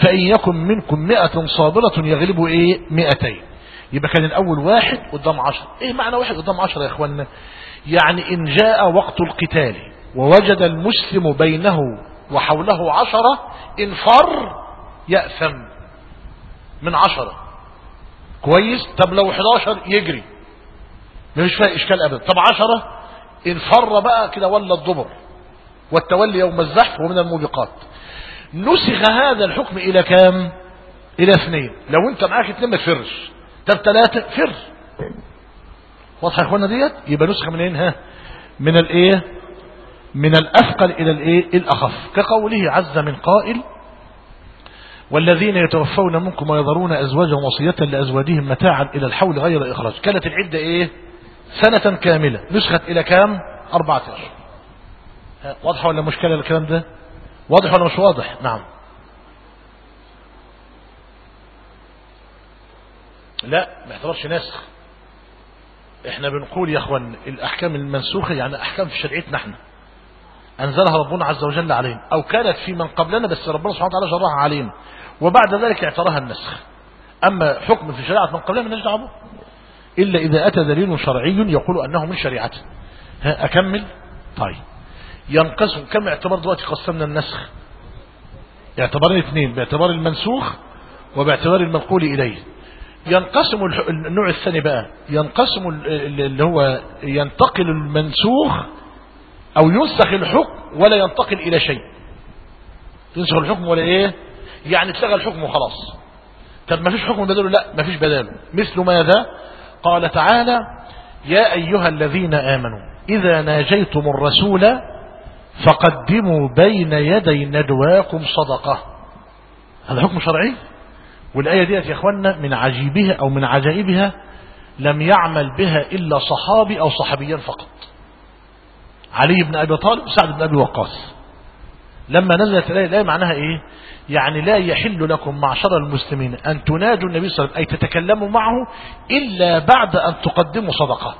فإن يكن منكم مئة صابرة يغلبوا إيه؟ مئتين يبقى كان الأول واحد قدام عشر إيه معنى واحد قدام عشر يا إخوانا يعني إن جاء وقت القتال. ووجد المسلم بينه وحوله عشرة إن فر يأثم من عشرة. كويس؟ طب لو 11 يجري. مفيش فيها إشكال أبدا. طب عشرة؟ إن فر بقى كده ولا الضبر والتولي يوم الزحف ومن الموبقات. نسخ هذا الحكم إلى كام؟ إلى اثنين. لو أنت معاك اثنين ما تفرش. طب ثلاثة فر. واضحة يا إخوانا ديت؟ يبقى نسخة منين؟ ها؟ من الإيه؟ من الأثقل إلى الإيه؟ الأخف. كقوله عز من قائل والذين يتوفون منكم ويذرون أزواجا وصية لأزواجهم متاعا إلى الحول غير إخراج. كانت العدة إيه؟ سنة كاملة. نسخت إلى كام؟ أربعة أشهر. واضحة ولا مشكلة الكلام ده؟ واضح ولا مش واضح؟ نعم. لا ما يعتبرش نسخ. إحنا بنقول يا إخوان الأحكام المنسوخة يعني أحكام في شريعتنا إحنا. أنزلها ربنا عز وجل علينا أو كانت في من قبلنا بس ربنا سبحانه وتعالى جرها علينا وبعد ذلك اعتراها النسخ. أما حكم في شريعة من قبلنا من نجد إلا إذا أتى دليل شرعي يقول أنه من شريعته ها أكمل؟ طيب. ينقسم كم اعتبار دلوقتي قسمنا النسخ؟ اعتبارين اثنين باعتبار المنسوخ وباعتبار المنقول إليه. ينقسم النوع الثاني بقى. ينقسم اللي هو ينتقل المنسوخ أو ينسخ الحكم ولا ينتقل إلى شيء. ينسخ الحكم ولا إيه؟ يعني اتلغى الحكم وخلاص. طب ما فيش حكم بداله؟ لا ما فيش بداله. مثل ماذا؟ قال تعالى يا أيها الذين آمنوا إذا ناجيتم الرسول فقدموا بين يدي ندواكم صدقة. هذا حكم شرعي؟ والآية ديت يا أخوانا من عجيبها أو من عجائبها لم يعمل بها إلا صحابي أو صحابيان فقط. علي بن أبي طالب وسعد بن أبي وقاص. لما نزلت الآية الآية معناها إيه؟ يعني لا يحل لكم معشر المسلمين أن تناجوا النبي صلى الله عليه وسلم أي تتكلموا معه إلا بعد أن تقدموا صدقة.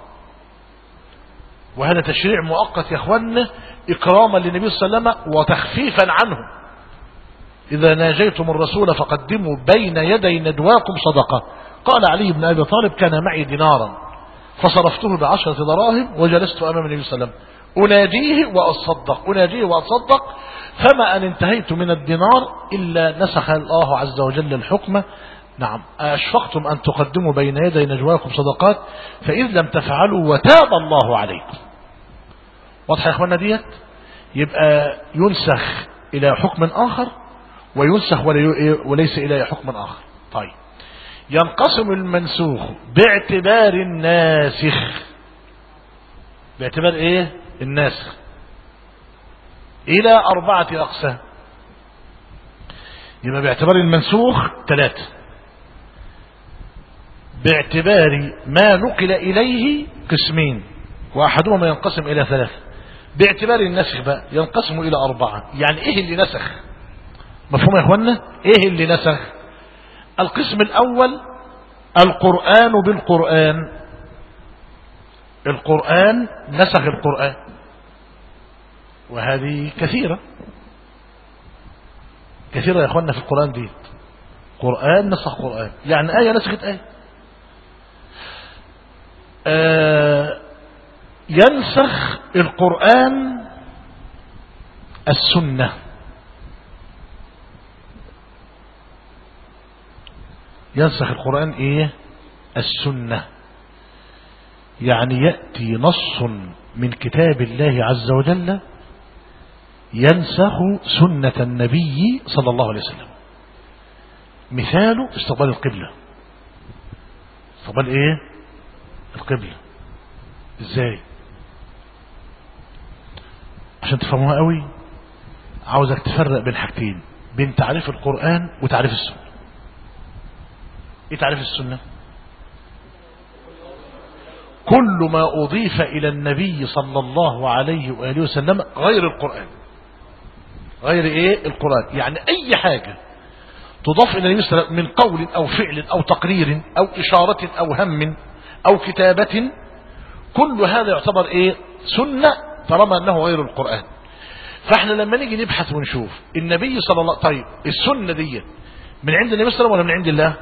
وهذا تشريع مؤقت يا أخوانا إكراما للنبي صلى الله عليه وسلم وتخفيفا عنه. إذا ناجيتم الرسول فقدموا بين يدي ندواكم صدقة. قال علي بن أبي طالب كان معي دينارا فصرفته بعشرة دراهم وجلست أمام النبي صلى الله عليه وسلم. أناجيه وأصدق. أناجيه وأصدق. فما أن انتهيت من الدينار إلا نسخ الله عز وجل الحكم. نعم. أشفقتم أن تقدموا بين يدي نجواكم صدقات. فإذ لم تفعلوا وتاب الله عليكم. واضح يا أخوانا ديت؟ يبقى ينسخ إلى حكم آخر وينسخ وليس إلى حكم آخر. طيب. ينقسم المنسوخ باعتبار الناسخ. باعتبار إيه؟ الناسخ إلى أربعة أقسام. يبقى باعتبار المنسوخ ثلاثة باعتبار ما نقل إليه قسمين واحدهما ينقسم إلى ثلاثة باعتبار النسخ بقى ينقسم إلى أربعة. يعني إيه اللي نسخ؟ مفهوم يا اخوانا إيه اللي نسخ؟ القسم الأول القرآن بالقرآن. القرآن نسخ القرآن. وهذه كثيرة. كثيرة يا اخوانا في القرآن دي. قرآن نسخ قرآن. يعني آية نسخت آية. آه ينسخ القرآن السنة. ينسخ القرآن إيه؟ السنة. يعني يأتي نص من كتاب الله عز وجل ينسخ سنة النبي صلى الله عليه وسلم. مثاله استقبال القبلة. استقبال إيه؟ القبلة. إزاي؟ عشان تفهموها قوي عاوزك تفرق بين حاجتين بين تعريف القرآن وتعريف السنة. إيه تعريف السنة؟ كل ما أضيف إلى النبي صلى الله عليه وآله وسلم غير القرآن. غير إيه؟ القرآن. يعني أي حاجة تضاف إلى النبي صلى الله عليه وسلم من قول أو فعل أو تقرير أو إشارة أو هم أو كتابة كل هذا يعتبر إيه؟ سنة طالما أنه غير القرآن. فإحنا لما نيجي نبحث ونشوف النبي صلى الله طيب السنة دي من عند النبي صلى الله عليه وسلم ولا من عند الله؟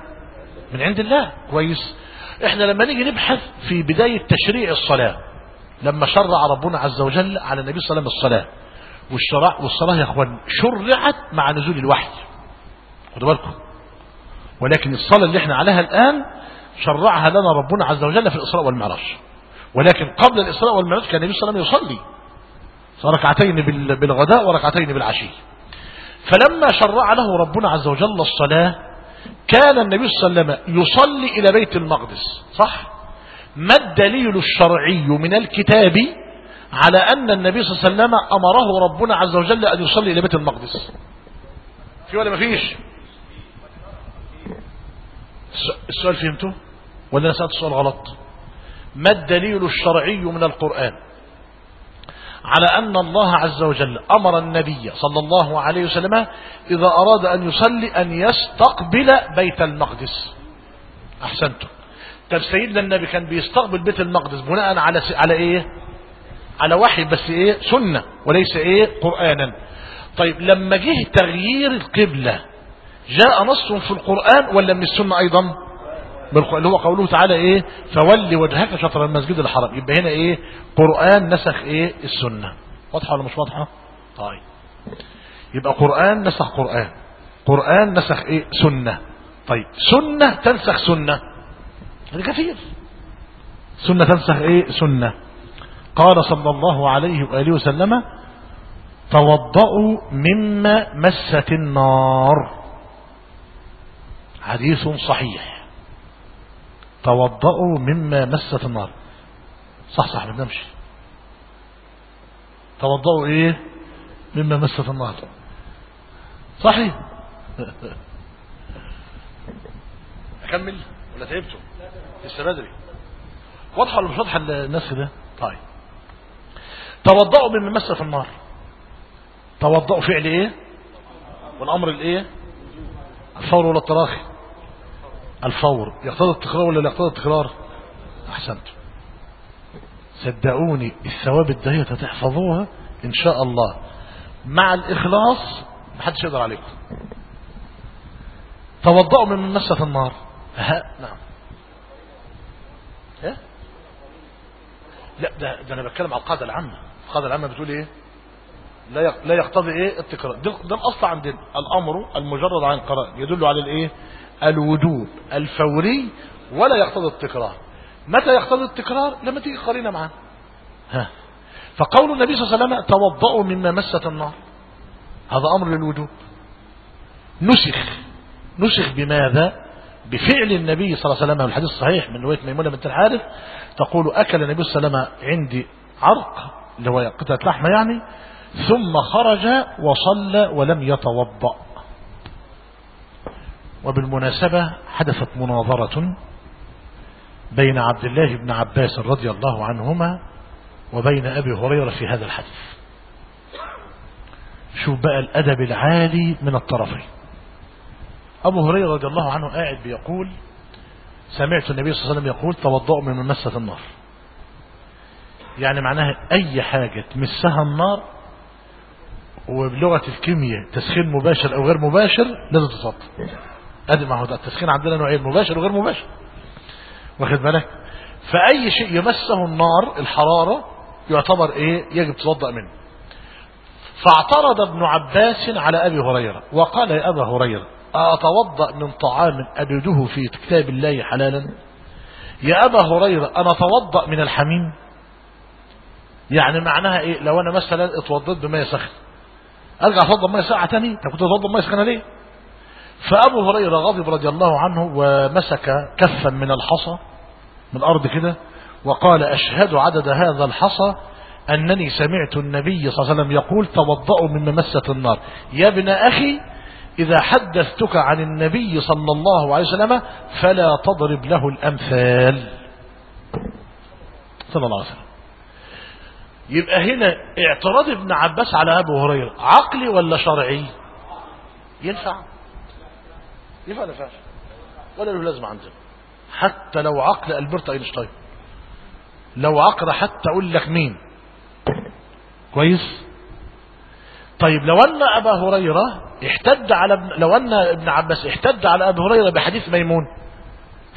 من عند الله. كويس. إحنا لما نيجي نبحث في بداية تشريع الصلاة لما شرع ربنا عز وجل على النبي صلى الله عليه وسلم الصلاة والشرع والصلاة يا أخوان شرعت مع نزول الوحي. خدوا بالكم. ولكن الصلاة اللي إحنا عليها الآن شرعها لنا ربنا عز وجل في الإسراء والمعراج. ولكن قبل الإسراء والمعراج كان النبي صلى الله عليه وسلم يصلي. ركعتين بالغداء وركعتين بالعشي. فلما شرع له ربنا عز وجل الصلاة كان النبي صلى الله عليه وسلم يصلي إلى بيت المقدس. صح؟ ما الدليل الشرعي من الكتاب على أن النبي صلى الله عليه وسلم أمره ربنا عز وجل أن يصلي إلى بيت المقدس. في ولا ما فيش؟ السؤال فهمته؟ ولا أنا سألت السؤال غلط؟ ما الدليل الشرعي من القرآن؟ على أن الله عز وجل أمر النبي صلى الله عليه وسلم إذا أراد أن يصلي أن يستقبل بيت المقدس. أحسنتم. طب سيدنا النبي كان بيستقبل بيت المقدس بناء على على إيه؟ على وحي بس إيه؟ سنة وليس إيه؟ قرآنا. طيب لما جه تغيير القبلة جاء نص في القرآن ولا من السنة أيضا؟ اللي هو قوله تعالى إيه؟ فولي وجهك شطر المسجد الحرام. يبقى هنا إيه؟ قرآن نسخ إيه؟ السنة. واضحة ولا مش واضحة؟ طيب. يبقى قرآن نسخ قرآن. قرآن نسخ إيه؟ سنة. طيب سنة تنسخ سنة. هذا كثير. سنة تنسخ إيه؟ سنة. قال صلى الله عليه وآله وسلم توضأوا مما مست النار. حديث صحيح. توضأوا مما مست النار. صح صح ما تنامش. توضأوا إيه؟ مما مست النار. صحيح. أكمل؟ ولا تعبتوا؟ لسه بدري. واضحة ولا مش واضحة الناس ده؟ طيب. توضأوا مما مس في النار. توضأوا فعل إيه؟ والأمر الإيه؟ الفور ولا التراخي؟ الفور. يقتضي التكرار ولا لا يقتضي التكرار؟ احسنتم صدقوني الثوابت دهيت هتحفظوها إن شاء الله. مع الإخلاص محدش يقدر عليكم. توضأوا من مسة النار. ها؟ نعم. ها لا ده, ده أنا بتكلم على القاعدة العامة. القاعده العامه بتقول إيه؟ لا لا يقتضي إيه؟ التكرار. ده, الاصل عندنا الأمر المجرد عن قراء يدل على الإيه؟ الوجوب الفوري ولا يقتضي التكرار. متى يقتضي التكرار؟ لما تيجي قرينه معاه. ها. فقول النبي صلى الله عليه وسلم توضأوا مما مست النار. هذا أمر للوجوب. نسخ نسخ بماذا؟ بفعل النبي صلى الله عليه وسلم. الحديث الصحيح من رواية ميمونة بنت الحارث. تقول أكل النبي صلى الله عليه وسلم عندي عرق اللي هو قطعة لحمه يعني ثم خرج وصلى ولم يتوضأ. وبالمناسبة حدثت مناظرة بين عبد الله بن عباس رضي الله عنهما وبين أبي هريرة في هذا الحديث. شوف بقى الأدب العالي من الطرفين. أبو هريرة رضي الله عنه قاعد بيقول سمعت النبي صلى الله عليه وسلم يقول توضأوا من مسة النار. يعني معناها أي حاجة تمسها النار وبلغة الكيمياء تسخين مباشر أو غير مباشر لازم تتوضأ أدي ما هو ده التسخين عندنا نوعين مباشر وغير مباشر. واخد بالك؟ فأي شيء يمسه النار الحرارة يعتبر إيه؟ يجب تتوضأ منه. فاعترض ابن عباس على أبي هريرة وقال يا أبا هريرة أتوضأ من طعام أجده في كتاب الله حلالا؟ يا أبا هريرة أنا أتوضأ من الحميم؟ يعني معناها إيه؟ لو أنا مثلا اتوضأت بمية سخن أرجع أتوضأ بمية ساعة تاني؟ طب كنت أتوضأ بمية سخنة ليه؟ فأبو هريرة غضب رضي الله عنه ومسك كفا من الحصى من الأرض كده وقال أشهد عدد هذا الحصى أنني سمعت النبي صلى الله عليه وسلم يقول توضأوا من ممسة النار. يا ابن أخي إذا حدثتك عن النبي صلى الله عليه وسلم فلا تضرب له الأمثال. صلى الله عليه وسلم. يبقى هنا اعتراض ابن عباس على أبو هريرة عقلي ولا شرعي؟ ينفع. ينفع ولا ينفعش؟ ولا له لازمة عندنا. حتى لو عقل ألبرت أينشتاين. لو عقل حتى أقول لك مين. كويس؟ طيب لو أن أبا هريرة احتد على ابن لو أن ابن عباس احتد على أبي هريرة بحديث ميمون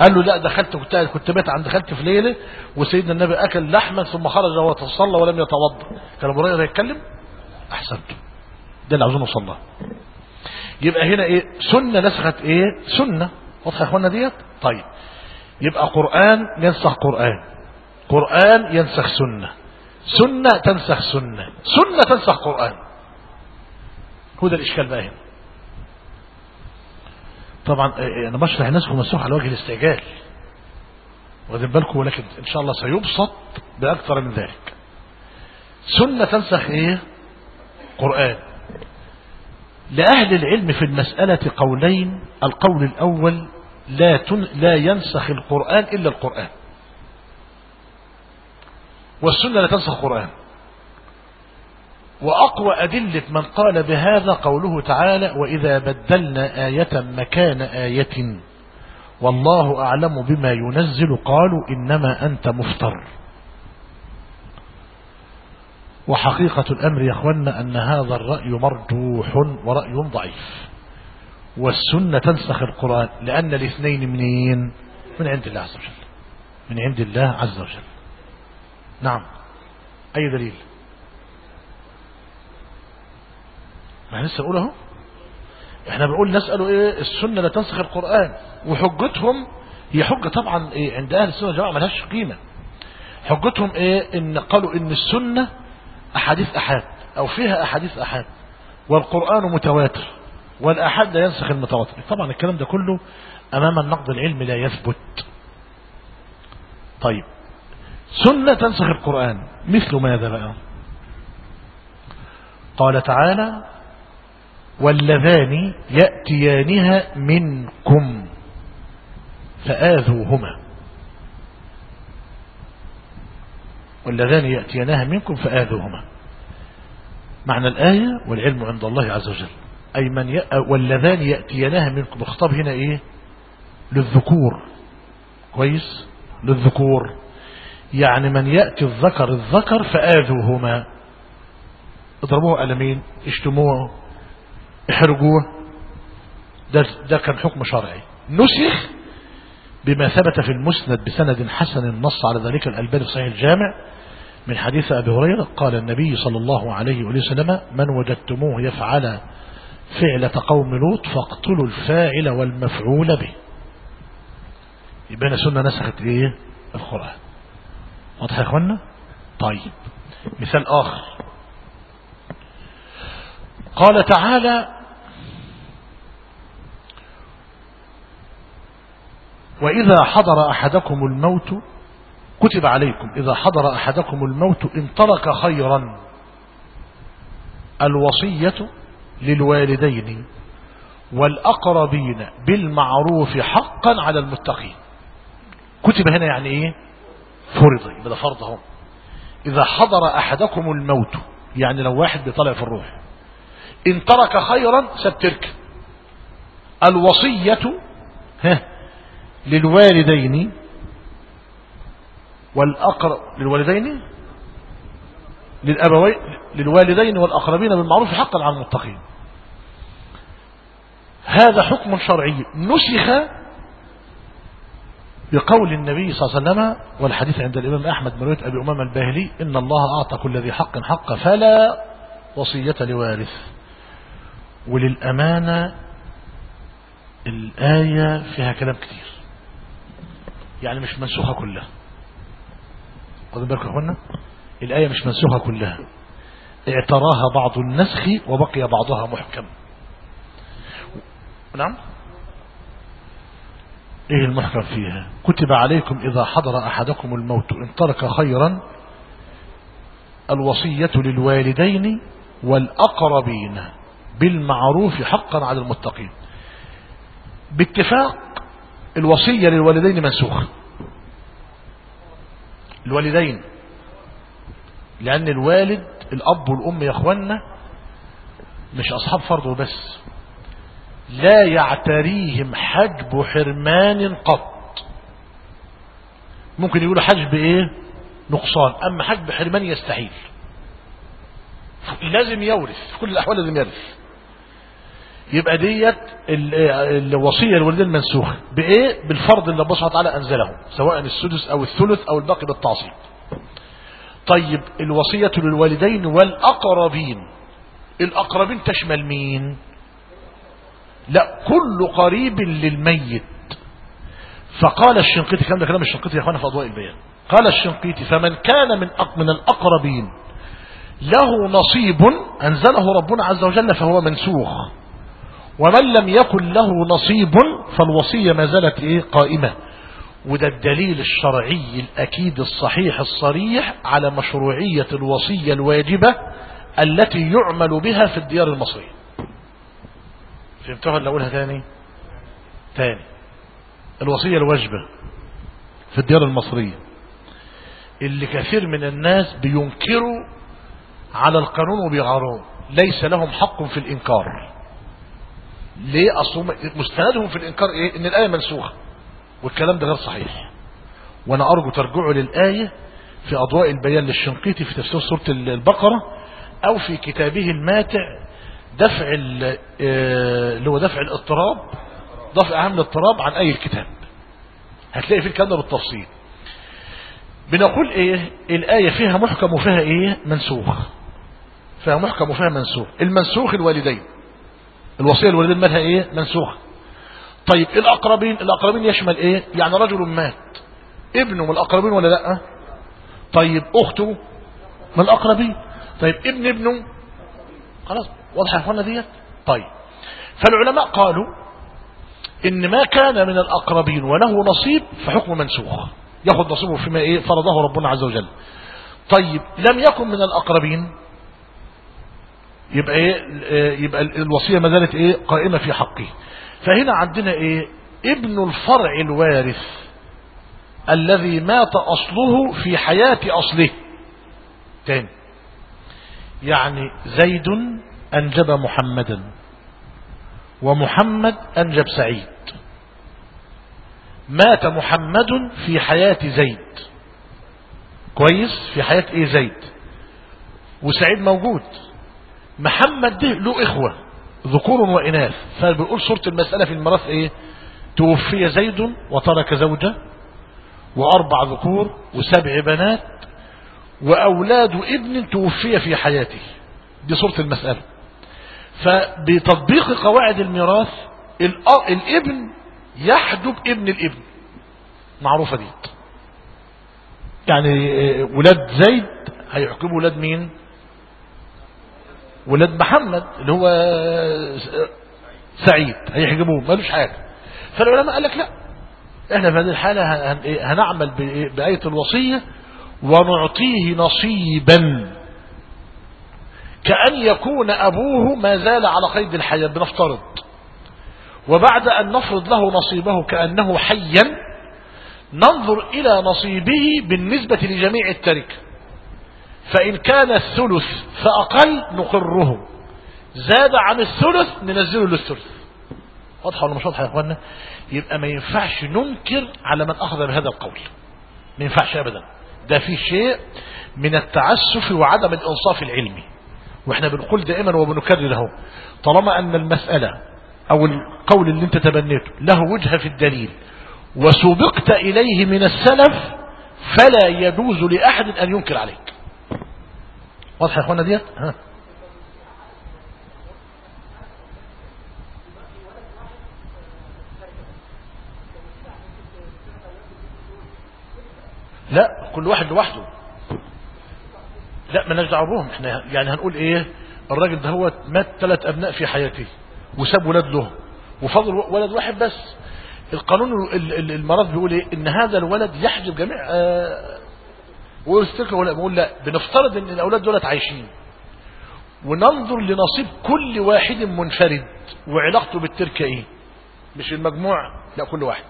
قال له لا دخلت كنت كنت بيت عند دخلت في ليلة وسيدنا النبي أكل لحما ثم خرج وهو تصلى ولم يتوضأ. كان أبو هريرة يتكلم؟ أحسنت. ده اللي عاوزين له. يبقى هنا إيه؟ سنة نسخت إيه؟ سنة. واضحة يا اخوانا ديت؟ طيب. يبقى قرآن ينسخ قرآن. قرآن ينسخ سنة. سنة تنسخ سنة. سنة تنسخ قرآن. هو ده الإشكال بقى هنا. طبعا أنا بشرح الناس مسوح على وجه الاستعجال. واخدين بالكم؟ ولكن إن شاء الله سيبسط بأكثر من ذلك. سنة تنسخ إيه؟ قرآن. لأهل العلم في المسألة قولين القول الأول لا, تن لا ينسخ القرآن إلا القرآن. والسنة لا تنسخ القرآن وأقوى أدلة من قال بهذا قوله تعالى وإذا بدلنا آية مكان آية. والله أعلم بما ينزل. قالوا إنما أنت مفتر. وحقيقة الأمر يا أخوانا أن هذا الرأي مرجوح ورأي ضعيف. والسنة تنسخ القرآن لأن الاثنين منين؟ من عند الله عز وجل. من عند الله عز وجل. نعم. أي دليل؟ ما لسه أقول اهو. إحنا بنقول نسأله إيه السنة لا تنسخ القرآن. وحجتهم هي حجة طبعا إيه عند أهل السنة والجماعة ملهاش قيمة. حجتهم إيه إن قالوا إن السنة أحاديث أحاد أو فيها أحاديث أحاد. والقرآن متواتر والأحاد لا ينسخ المتواتر. طبعا الكلام ده كله أمام النقد العلمي لا يثبت. طيب سنة تنسخ القرآن. مثل ماذا بقى؟ قال تعالى واللذان يأتيانها منكم فآذوهما. واللذان يأتيانها منكم فآذوهما. معنى الآية والعلم عند الله عز وجل. أي من ي... واللذان يأتيانها منكم. الخطاب هنا إيه؟ للذكور. كويس؟ للذكور. يعني من يأتي الذكر الذكر فآذوهما. اضربوه قلمين اشتموه. احرجوه ده, ده كان حكم شرعي. نسخ بما ثبت في المسند بسند حسن النص على ذلك الألباني في صحيح الجامع من حديث أبي هريرة قال النبي صلى الله عليه وسلم من وجدتموه يفعل فعلة قوم لوط فاقتلوا الفاعل والمفعول به. يبقى سنة نسخت إيه؟ القرآن. واضح يا اخوانا طيب مثال آخر. قال تعالى وإذا حضر أحدكم الموت كتب عليكم إذا حضر أحدكم الموت إن ترك خيرا. الوصية للوالدين والأقربين بالمعروف حقا على المتقين. كتب هنا يعني إيه؟ فرض يبقى ده فرض إذا حضر أحدكم الموت يعني لو واحد بيطلع في الروح إن ترك خيرا سبترك الوصية ها للوالدين والأقرب للوالدين؟ للأبوين للوالدين والأقربين بالمعروف حقا على المتقين. هذا حكم شرعي. نسخ بقول النبي صلى الله عليه وسلم والحديث عند الإمام أحمد من رواية أبي أمام الباهلي إن الله أعطى كل ذي حق حق فلا وصية لوارث. وللأمانة الآية فيها كلام كتير. يعني مش منسوخة كلها. خذوا بالكم يا إخوانا؟ الآية مش منسوخة كلها. اعتراها بعض النسخ وبقي بعضها محكم. نعم؟ إيه المحكم فيها؟ كتب عليكم إذا حضر أحدكم الموت إن ترك خيرا الوصية للوالدين والأقربين بالمعروف حقا على المتقين. باتفاق الوصية للوالدين منسوخة الوالدين. لأن الوالد الأب والأم يا أخوانا مش أصحاب فرض وبس. لا يعتريهم حجب حرمان قط. ممكن يقولوا حجب إيه؟ نقصان. أما حجب حرمان يستحيل. لازم يورث. في كل الأحوال لازم يرث يبقى ديت الوصية للوالدين منسوخه بإيه؟ بالفرض اللي الله سبحانه وتعالى انزله سواء السدس أو الثلث أو الباقي بالتعصيب. طيب الوصية للوالدين والأقربين. الأقربين تشمل مين؟ لا كل قريب للميت. فقال الشنقيطي كلام ده كلام الشنقيطي يا اخوانا في أضواء البيان. قال الشنقيطي فمن كان من من الأقربين له نصيب أنزله ربنا عز وجل فهو منسوخ. ومن لم يكن له نصيب فالوصية ما زالت إيه؟ قائمة. وده الدليل الشرعي الأكيد الصحيح الصريح على مشروعية الوصية الواجبة التي يعمل بها في الديار المصرية. فهمتوها اللي أقولها تاني؟ تاني. الوصية الواجبة في الديار المصرية. اللي كثير من الناس بينكروا على القانون وبيغاروه ليس لهم حق في الإنكار. ليه أصلا مستندهم في الإنكار إيه؟ إن الآية منسوخة والكلام ده غير صحيح. وأنا أرجو ترجعوا للآية في أضواء البيان للشنقيطي في تفسير سورة البقرة أو في كتابه الماتع دفع اللي هو دفع الاضطراب دفع أهم الاضطراب عن أي الكتاب. هتلاقي في الكلام ده بالتفصيل. بنقول إيه؟ الآية فيها محكم وفيها إيه؟ منسوخ. فيها محكم وفيها منسوخ. المنسوخ الوالدين. الوصية الوالدين مالها إيه؟ منسوخ طيب الأقربين الأقربين يشمل إيه؟ يعني رجل مات. ابنه من الأقربين ولا لأ؟ طيب أخته من الأقربين. طيب ابن ابنه خلاص واضحة يا إخوانا ديت؟ طيب فالعلماء قالوا إن ما كان من الأقربين وله نصيب فحكم منسوخ. ياخد نصيبه فيما إيه؟ فرضه ربنا عز وجل. طيب لم يكن من الأقربين. يبقى إيه آه، يبقى الوصية ما زالت إيه قائمة في حقه. فهنا عندنا إيه ابن الفرع الوارث الذي مات أصله في حياة أصله. تاني. يعني زيد أنجب محمدا ومحمد أنجب سعيد. مات محمد في حياة زيد. كويس؟ في حياة إيه زيد؟ وسعيد موجود. محمد ده له إخوة ذكور وإناث. فبيقول صورة المسألة في الميراث إيه؟ توفي زيد وترك زوجة وأربع ذكور وسبع بنات وأولاد ابن توفي في حياته. دي صورة المسألة. فبتطبيق قواعد الميراث الابن يحجب ابن الابن. معروفة دي. يعني آه، ولاد زيد هيحجبوا ولاد مين؟ ولاد محمد اللي هو سعيد هيحجبوه ملوش حاجة. فالعلماء قال لك لا إحنا في هذه الحالة إيه، هنعمل بإيه؟ بآية الوصية ونعطيه نصيبا. كأن يكون أبوه ما زال على قيد الحياة بنفترض. وبعد أن نفرض له نصيبه كأنه حيا ننظر إلى نصيبه بالنسبة لجميع التركة. فإن كان الثلث فأقل نقره. زاد عن الثلث ننزله للثلث. واضحة ولا مش واضحة يا اخوانا يبقى ما ينفعش ننكر على من أخذ بهذا القول. ما ينفعش أبدا. ده في شيء من التعسف وعدم الإنصاف العلمي. وإحنا بنقول دائما وبنكرر له طالما أن المسألة أو القول اللي أنت تبنيته له وجهة في الدليل وسبقت إليه من السلف فلا يجوز لأحد أن ينكر عليك. واضح يا اخوانا ديت؟ ها. لا كل واحد لوحده. لا ما دعوة بهم. إحنا يعني هنقول إيه؟ الراجل ده هو مات ثلاث أبناء في حياته وساب ولاد له وفضل ولد واحد بس. القانون ال- ال- المرض بيقول إيه؟ إن هذا الولد يحجب جميع آه ويستكر ولا بقول لا بنفترض إن الأولاد دولت عايشين. وننظر لنصيب كل واحد منفرد وعلاقته بالتركه إيه؟ مش المجموع لا كل واحد.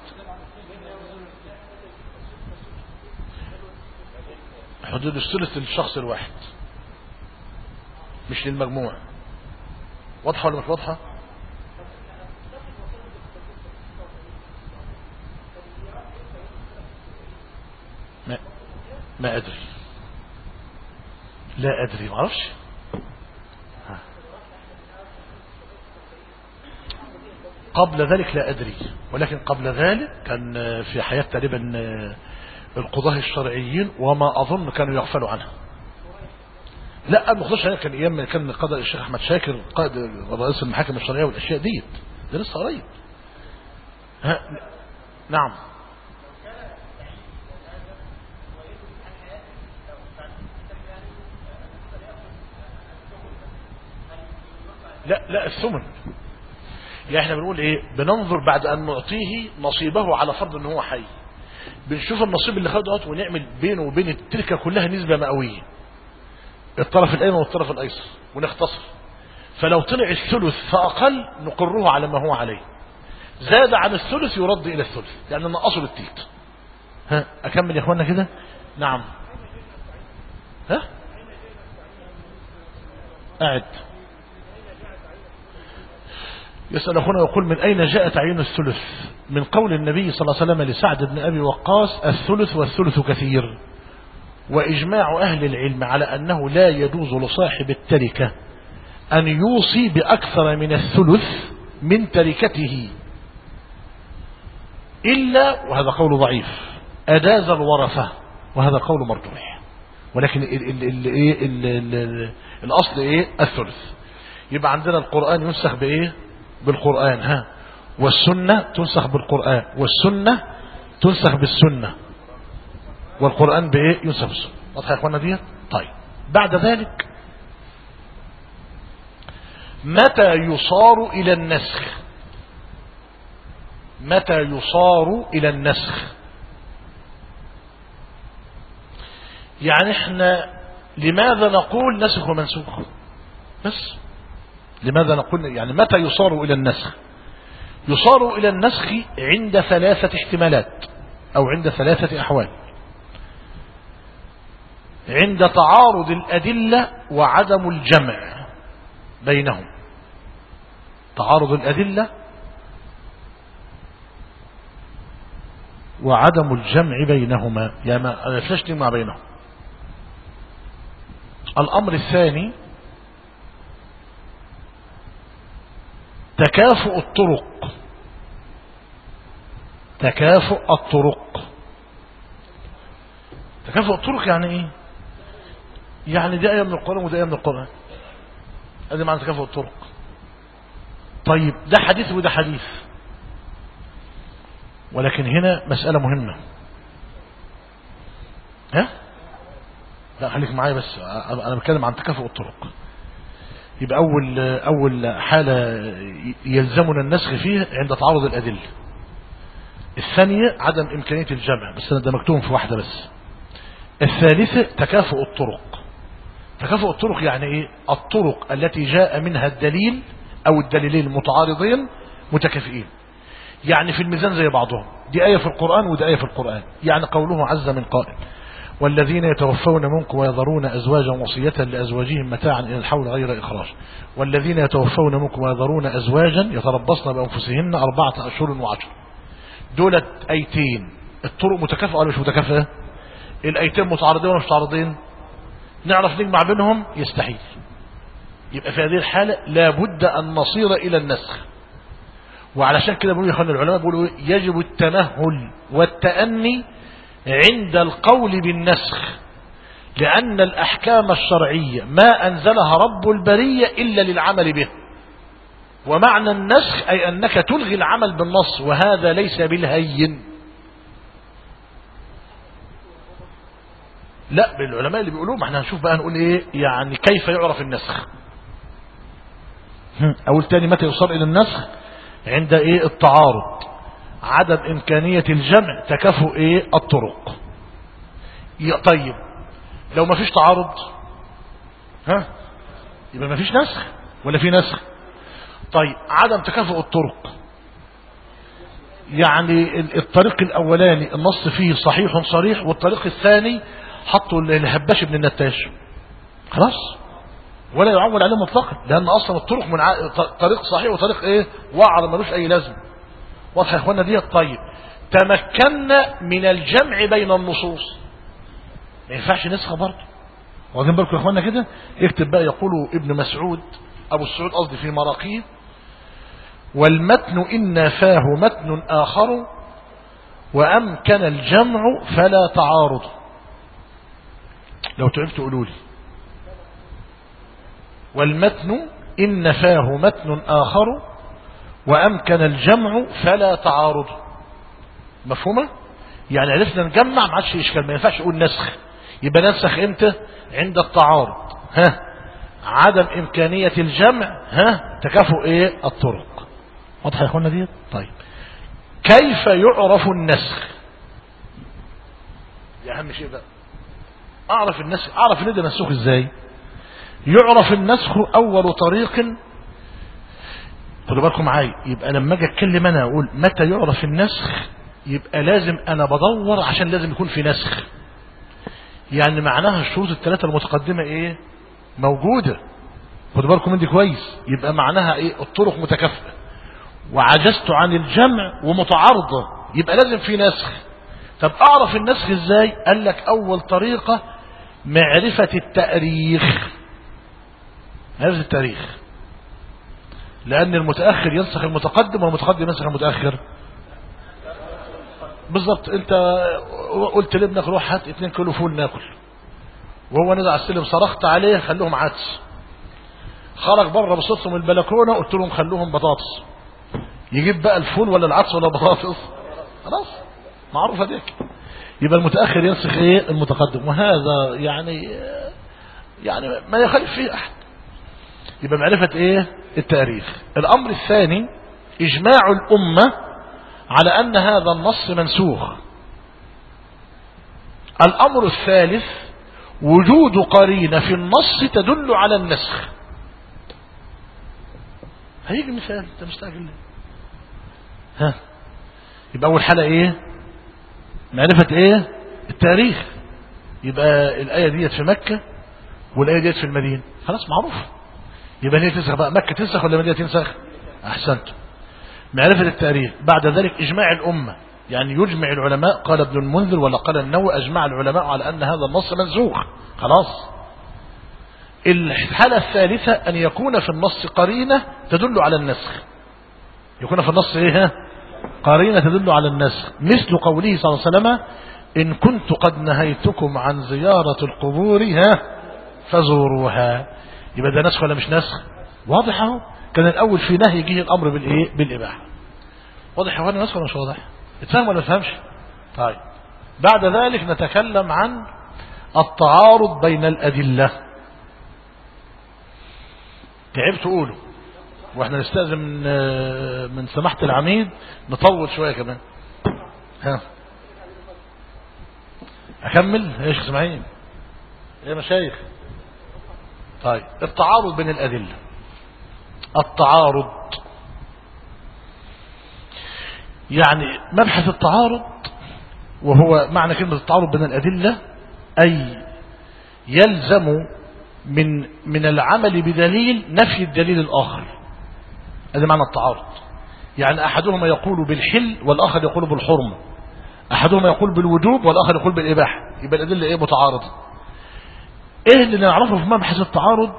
حدود الثلث للشخص الواحد مش للمجموع. واضحة ولا مش واضحة ما, ما أدري. لا أدري ما أعرفش. قبل ذلك لا أدري ولكن قبل ذلك كان في حياة تقريبا القضاة الشرعيين وما أظن كانوا يغفلوا عنها. لا خدوش كان أيام كان قضاء الشيخ أحمد شاكر قائد رئيس المحاكم الشرعية والأشياء ديت ده لسه قريب. نعم. لا لا الثمن يعني إحنا بنقول إيه؟ بننظر بعد أن نعطيه نصيبه على فرض إن هو حي. بنشوف النصيب اللي خده دوت ونعمل بينه وبين التركه كلها نسبة مئوية. الطرف الأيمن والطرف الأيسر. ونختصر. فلو طلع الثلث فأقل نقره على ما هو عليه. زاد عن الثلث يرد إلى الثلث. يعني نقصه بالتلت. ها أكمل يا اخوانا كده؟ نعم. ها؟ قاعد يسأل أخونا يقول من أين جاء تعيين الثلث؟ من قول النبي صلى الله عليه وسلم لسعد بن أبي وقاص الثلث والثلث كثير. وإجماع أهل العلم على أنه لا يجوز لصاحب التركة أن يوصي بأكثر من الثلث من تركته. إلا وهذا قول ضعيف أجاز الورثة وهذا قول مرجوح ولكن ال ال ال إيه ال ال ال الأصل إيه؟ الثلث. يبقى عندنا القرآن ينسخ بإيه؟ بالقرآن ها. والسنة تنسخ بالقرآن والسنة تنسخ بالسنة. والقرآن بإيه؟ ينسخ بالسنة. واضح يا إخوانا دي طيب. بعد ذلك متى يصار إلى النسخ؟ متى يصار إلى النسخ؟ يعني إحنا لماذا نقول نسخ ومنسوخ بس. لماذا نقول؟ يعني متى يصار إلى النسخ؟ يصار إلى النسخ عند ثلاثة احتمالات أو عند ثلاثة أحوال. عند تعارض الأدلة وعدم الجمع بينهم. تعارض الأدلة وعدم الجمع بينهما. يعني ما نجمع بينهم. الأمر الثاني تكافؤ الطرق. تكافؤ الطرق. تكافؤ الطرق يعني إيه؟ يعني دي آية من القرآن ودي آية من القرآن. هذا معنى تكافؤ الطرق. طيب ده حديث وده حديث. ولكن هنا مسألة مهمة. ها؟ لا خليك معايا بس. أنا بتكلم عن تكافؤ الطرق. يبقى أول أول حالة يلزمنا النسخ فيه عند تعارض الأدلة. الثانية عدم إمكانية الجمع بس أنا دمجتهم في واحدة بس. الثالثة تكافؤ الطرق. تكافؤ الطرق يعني إيه؟ الطرق التي جاء منها الدليل أو الدليلين المتعارضين متكافئين. يعني في الميزان زي بعضهم. دي آية في القرآن ودي آية في القرآن. يعني قوله عز من قائل. والذين يتوفون منكم ويذرون أزواجا وصية لأزواجهم متاعا إلى الحول غير إخراج. والذين يتوفون منكم ويذرون أزواجا يتربصن بأنفسهن أربعة أشهر وعشر. دولة أيتين. الطرق متكافئة ولا مش متكافئة؟ الأيتين متعارضين ولا مش متعارضين؟ نعرف نجمع بينهم؟ يستحيل. يبقى في هذه الحالة لابد أن نصير إلى النسخ. وعلشان كده بيقولوا يا العلماء بيقولوا يجب التمهل والتأني عند القول بالنسخ لأن الأحكام الشرعية ما أنزلها رب البرية إلا للعمل به. ومعنى النسخ أي أنك تلغي العمل بالنص وهذا ليس بالهين. لا بالعلماء اللي بيقولوا ما إحنا هنشوف بقى نقول إيه يعني كيف يعرف النسخ. أول تاني متى يصار إلى النسخ؟ عند إيه؟ التعارض. عدم إمكانية الجمع تكافؤ إيه؟ الطرق. طيب لو ما فيش تعارض ها؟ يبقى ما فيش نسخ ولا في نسخ؟ طيب عدم تكافؤ الطرق. يعني الطريق الأولاني النص فيه صحيح صريح والطريق الثاني حطوا الهباش بن النتاش. خلاص؟ ولا يعول عليه مطلقا لأن أصلا الطرق من. طريق صحيح وطريق إيه؟ وعر ملوش أي لازمة. واضح يا إخوانا دي طيب. تمكنا من الجمع بين النصوص. ما ينفعش نسخة برضه. واخدين بالكم يا إخوانا كده؟ اكتب بقى يقول ابن مسعود أبو السعود قصدي في مراقيه والمتن إن فاه متن آخر وأمكن الجمع فلا تعارض. لو تعبت قولوا لي. والمتن إن فاه متن آخر وأمكن الجمع فلا تعارض. مفهومة؟ يعني عرفنا نجمع ما عادش إشكال ما ينفعش نقول نسخ. يبقى نسخ إمتى؟ عند التعارض. ها؟ عدم إمكانية الجمع ها؟ تكافؤ إيه؟ الطرق. واضح يا اخوانا دي طيب. كيف يعرف النسخ؟ دي اهم شيء بقى أعرف النسخ أعرف ان ده منسوخ إزاي؟ يعرف النسخ أول طريق خدوا بالكم معايا؟ يبقى لما أجي أتكلم أنا أقول متى يعرف النسخ يبقى لازم أنا بدور عشان لازم يكون في نسخ. يعني معناها الشروط الثلاثه المتقدمة إيه؟ موجودة. خدوا بالكم من دي كويس. يبقى معناها إيه؟ الطرق متكافئة. وعجزت عن الجمع ومتعارضة. يبقى لازم في نسخ. طب أعرف النسخ إزاي؟ قال لك أول طريقة معرفة التأريخ. معرفة التأريخ. لأن المتأخر ينسخ المتقدم والمتقدم ينسخ المتأخر. بالظبط أنت قلت لابنك روح هات 2 كيلو فول ناكل. وهو نزل على السلم صرخت عليه خلوهم عدس. خرج بره بصوتهم البلكونة قلت لهم خلوهم بطاطس. يجيب بقى الفول ولا العدس ولا بطاطس؟ خلاص. معروفة ديك يبقى المتأخر ينسخ إيه؟ المتقدم. وهذا يعني يعني ما يخالف فيه أحد. يبقى معرفة إيه؟ التاريخ. الأمر الثاني إجماع الأمة على أن هذا النص منسوخ. الأمر الثالث وجود قرينة في النص تدل على النسخ. هيجي مثال أنت مستعجل ها؟ يبقى أول حالة إيه؟ معرفة إيه؟ التاريخ. يبقى الآية ديت في مكة والآية ديت في المدينة. خلاص معروف. يبقى هي تنسخ بقى. مكة تنسخ ولا المدينة تنسخ؟ أحسنت. معرفة التاريخ بعد ذلك إجماع الأمة. يعني يجمع العلماء. قال ابن المنذر ولا قال النووي أجمع العلماء على أن هذا النص منسوخ. خلاص. الحالة الثالثة أن يكون في النص قرينة تدل على النسخ. يكون في النص إيه؟ قرينة تدل على النسخ. مثل قوله صلى الله عليه وسلم إن كنت قد نهيتكم عن زيارة القبور ها؟ فزوروها. يبقى ده نسخ ولا مش نسخ؟ واضح أهو. كان الأول في نهي جه الأمر بالإيه؟ بالإباحة. واضح يا أخوانا نسخ ولا مش واضح؟ اتفهم ولا تفهمش؟ طيب. بعد ذلك نتكلم عن التعارض بين الأدلة. تعبت قوله وإحنا نستأذن من من سماحة العميد. نطول شوية كمان. ها. أكمل يا شيخ إسماعيل. يا مشايخ. طيب التعارض بين الأدلة. التعارض يعني مبحث التعارض وهو معنى كلمة التعارض بين الأدلة أي يلزم من من العمل بدليل نفي الدليل الآخر. هذا معنى التعارض. يعني أحدهما يقول بالحل والآخر يقول بالحرمة. أحدهما يقول بالوجوب والآخر يقول بالإباحة. يبقى الأدلة إيه؟ متعارضة. إيه اللي نعرفه في مبحث التعارض؟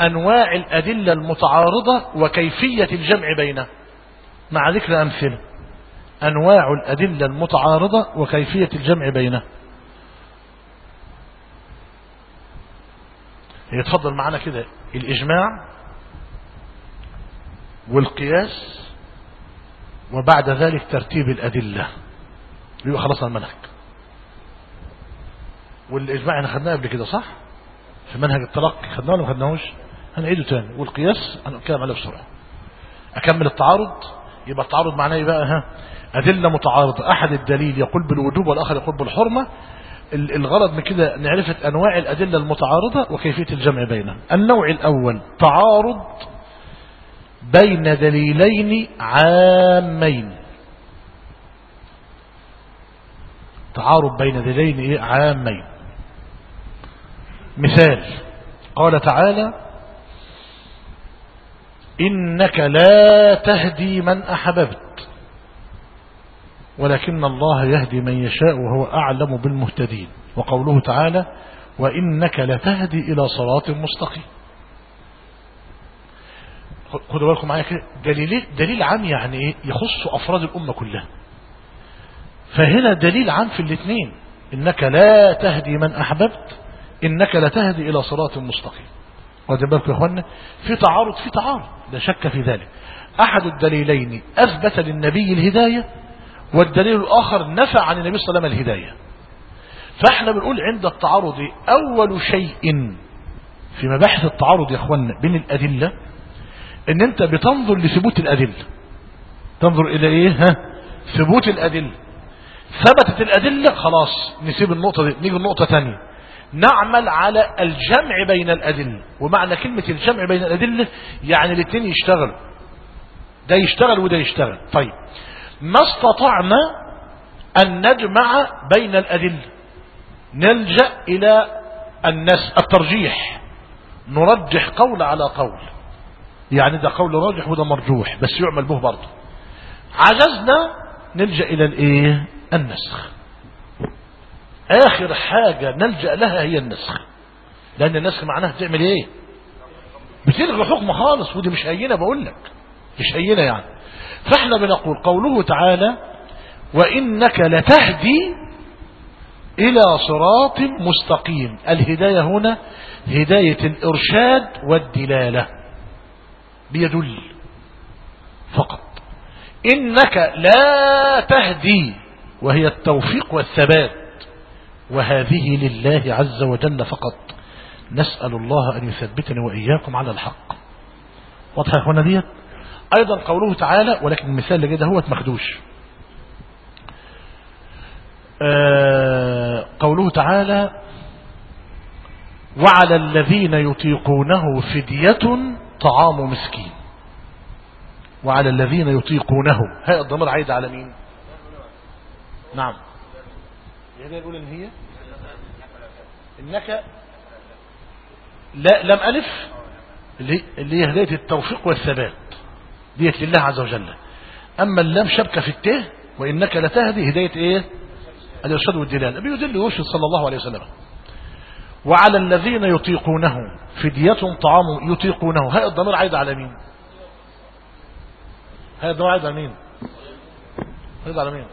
أنواع الأدلة المتعارضة وكيفية الجمع بينها. مع ذكر أمثلة. أنواع الأدلة المتعارضة وكيفية الجمع بينها. يتفضل معنا كده. الإجماع والقياس وبعد ذلك ترتيب الأدلة. يبقى خلاص المنهج. والإجماع إحنا خدناه قبل كده صح؟ في منهج التلقي خدناه ولا ما خدناهوش؟ هنعيده تاني. والقياس هنتكلم عليه بسرعة. أكمل التعارض؟ يبقى التعارض معناه إيه بقى؟ ها أدلة متعارضة. أحد الدليل يقول بالوجوب والآخر يقول بالحرمة. الغرض من كده نعرفة أنواع الأدلة المتعارضة وكيفية الجمع بينها. النوع الأول تعارض بين دليلين عامين. تعارض بين دليلين عامين. مثال. قال تعالى إنك لا تهدي من أحببت ولكن الله يهدي من يشاء وهو أعلم بالمهتدين. وقوله تعالى وإنك لتهدي إلى صراط مستقيم. خدوا بالكم معايا كده. دليل دليل عام يعني إيه؟ يخص أفراد الأمة كلها. فهنا دليل عام في الاثنين إنك لا تهدي من أحببت إنك لتهدي إلى صراط مستقيم. واخدين بالكم يا اخوانا في تعارض في تعارض. لا شك في ذلك. أحد الدليلين أثبت للنبي الهداية والدليل الآخر نفى عن النبي صلى الله عليه وسلم الهداية. فإحنا بنقول عند التعارض أول شيء في مباحث التعارض يا اخوانا بين الأدلة إن أنت بتنظر لثبوت الأدلة. تنظر إلى إيه؟ ها؟ ثبوت الأدلة. ثبتت الأدلة خلاص نسيب النقطة دي نيجي النقطه ثانية نعمل على الجمع بين الأدلة. ومعنى كلمة الجمع بين الأدلة يعني الاثنين يشتغلوا ده يشتغل وده يشتغل. طيب. ما استطعنا أن نجمع بين الأدلة. نلجأ إلى النس الترجيح. نرجح قول على قول. يعني ده قول راجح وده مرجوح بس يعمل به برضه. عجزنا نلجأ إلى الإيه؟ النسخ. آخر حاجة نلجأ لها هي النسخ. لأن النسخ معناها تعمل إيه؟ بتلغي حكم خالص ودي مش هينة بقول لك. مش هينة يعني. فإحنا بنقول قوله تعالى وإنك لتهدي إلى صراط مستقيم. الهداية هنا هداية الإرشاد والدلالة. بيدل فقط. إنك لا تهدي وهي التوفيق والثبات. وهذه لله عز وجل فقط. نسأل الله أن يثبتني وإياكم على الحق. واضح يا أخوانا ديت؟ أيضا قوله تعالى ولكن المثال اللي جاي هو مخدوش. آه قوله تعالى وعلى الذين يطيقونه فدية طعام مسكين. وعلى الذين يطيقونه هاء الضمير عايد على مين؟ نعم. هي يقول إن هي إنك لا لم ألف اللي اللي هي هداية التوفيق والثبات ديت لله عز وجل. أما اللام شبكه في الته وإنك لتهدي هداية إيه؟ الإرشاد والدلال. بيدل ويرشد صلى الله عليه وسلم. وعلى الذين يطيقونه فدية طعام يطيقونه. هاء الضمير عايد على مين؟ هاء الضمير عايد على مين؟ عايد على مين؟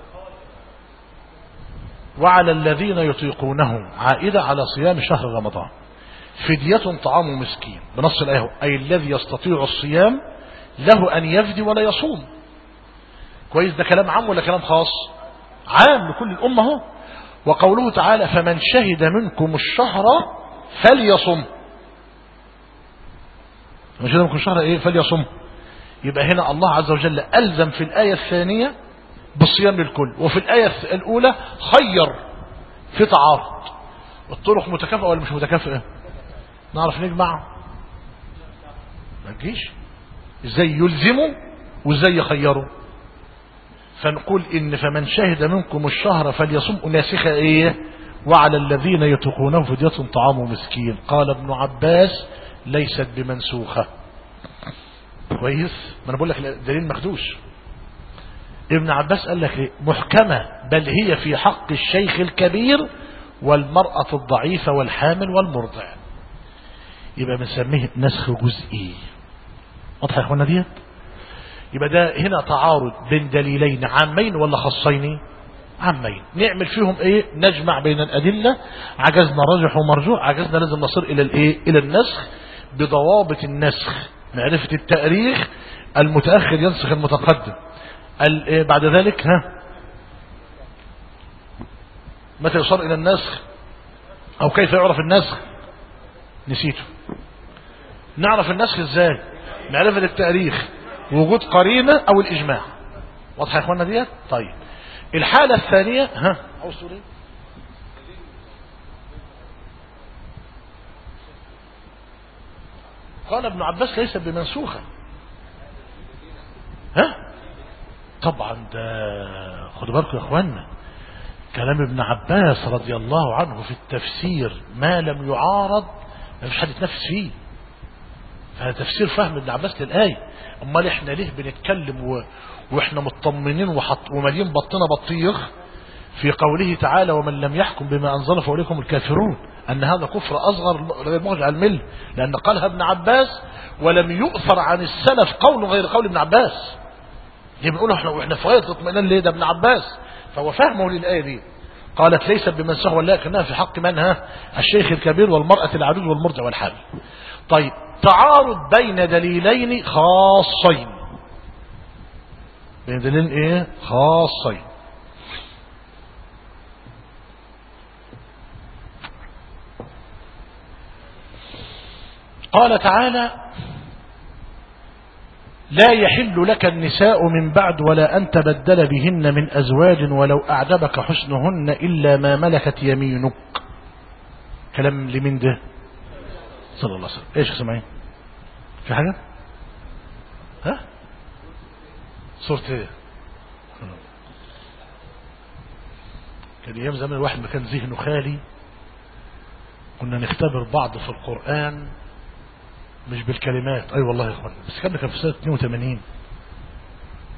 وعلى الذين يطيقونه عائدة على صيام شهر رمضان. فدية طعام مسكين. بنص الآية أي الذي يستطيع الصيام له أن يفدي ولا يصوم. كويس ده كلام عام ولا كلام خاص؟ عام لكل الأمة هو. وقوله تعالى فمن شهد منكم الشهر فليصم. من شهد منكم الشهر إيه؟ فليصم. يبقى هنا الله عز وجل ألزم في الآية الثانية بالصيام للكل. وفي الآية الأولى خير في تعارض. الطرق متكافئة ولا مش متكافئة؟ نعرف نجمع. ما تجيش. إزاي يلزموا وإزاي يخيروا فنقول إن فمن شهد منكم الشهر فليصم. ناسخة إيه؟ وعلى الذين يتقونه فدية طعام مسكين. قال ابن عباس ليست بمنسوخة. كويس؟ ما أنا بقول لك دليل مخدوش. ابن عباس قال لك إيه؟ محكمة بل هي في حق الشيخ الكبير والمرأة الضعيفة والحامل والمرضع. يبقى بنسميه نسخ جزئي. واضح يا إخوانا ديت؟ يبقى ده هنا تعارض بين دليلين عامين ولا خاصين؟ عامين. نعمل فيهم إيه؟ نجمع بين الأدلة. عجزنا راجح ومرجوح عجزنا لازم نصل إلى الإيه؟ إلى النسخ. بضوابط النسخ معرفة التأريخ المتأخر ينسخ المتقدم. بعد ذلك ها. متى يصل إلى النسخ؟ أو كيف يعرف النسخ؟ نسيته. نعرف النسخ إزاي؟ معرفة التاريخ وجود قرينة أو الإجماع. واضح يا اخوانا ديت؟ طيب. الحالة الثانية ها. عاوز تقول إيه؟ قال ابن عباس ليس بمنسوخة. ها؟ طبعا ده خدوا بالكم يا اخوانا كلام ابن عباس رضي الله عنه في التفسير ما لم يعارض ما فيش حد يتنفس فيه. فهذا تفسير فهم ابن عباس للآية. أمال إحنا ليه بنتكلم و... وإحنا مطمنين وحط... ومالين بطنا بطيخ في قوله تعالى ومن لم يحكم بما أنزل فأولئكم الكافرون؟ أن هذا كفر أصغر غير مرجع المل لأن قالها ابن عباس ولم يؤثر عن السلف قول غير قول ابن عباس. ليه بنقول إحنا وإحنا في غاية الاطمئنان ليه؟ ده ابن عباس. فهو فهمه للآية دي. قالت ليست بمنسوخ ولكنها في حق من؟ ها الشيخ الكبير والمرأة العجوز والمرضع والحامل. طيب تعارض بين دليلين خاصين. بين دليلين إيه؟ خاصين. قال تعالى لا يحل لك النساء من بعد ولا أن تبدل بهن من أزواج ولو أعجبك حسنهن إلا ما ملكت يمينك. كلام لمن ده؟ صلى الله عليه وسلم. إيش سمعين في حاجة؟ ها؟ صورة إيه؟ كان أيام زمان الواحد ما كان ذهنه خالي. كنا نختبر بعض في القرآن. مش بالكلمات. أي أيوة والله يا إخوان. بس كان كان في سنة 82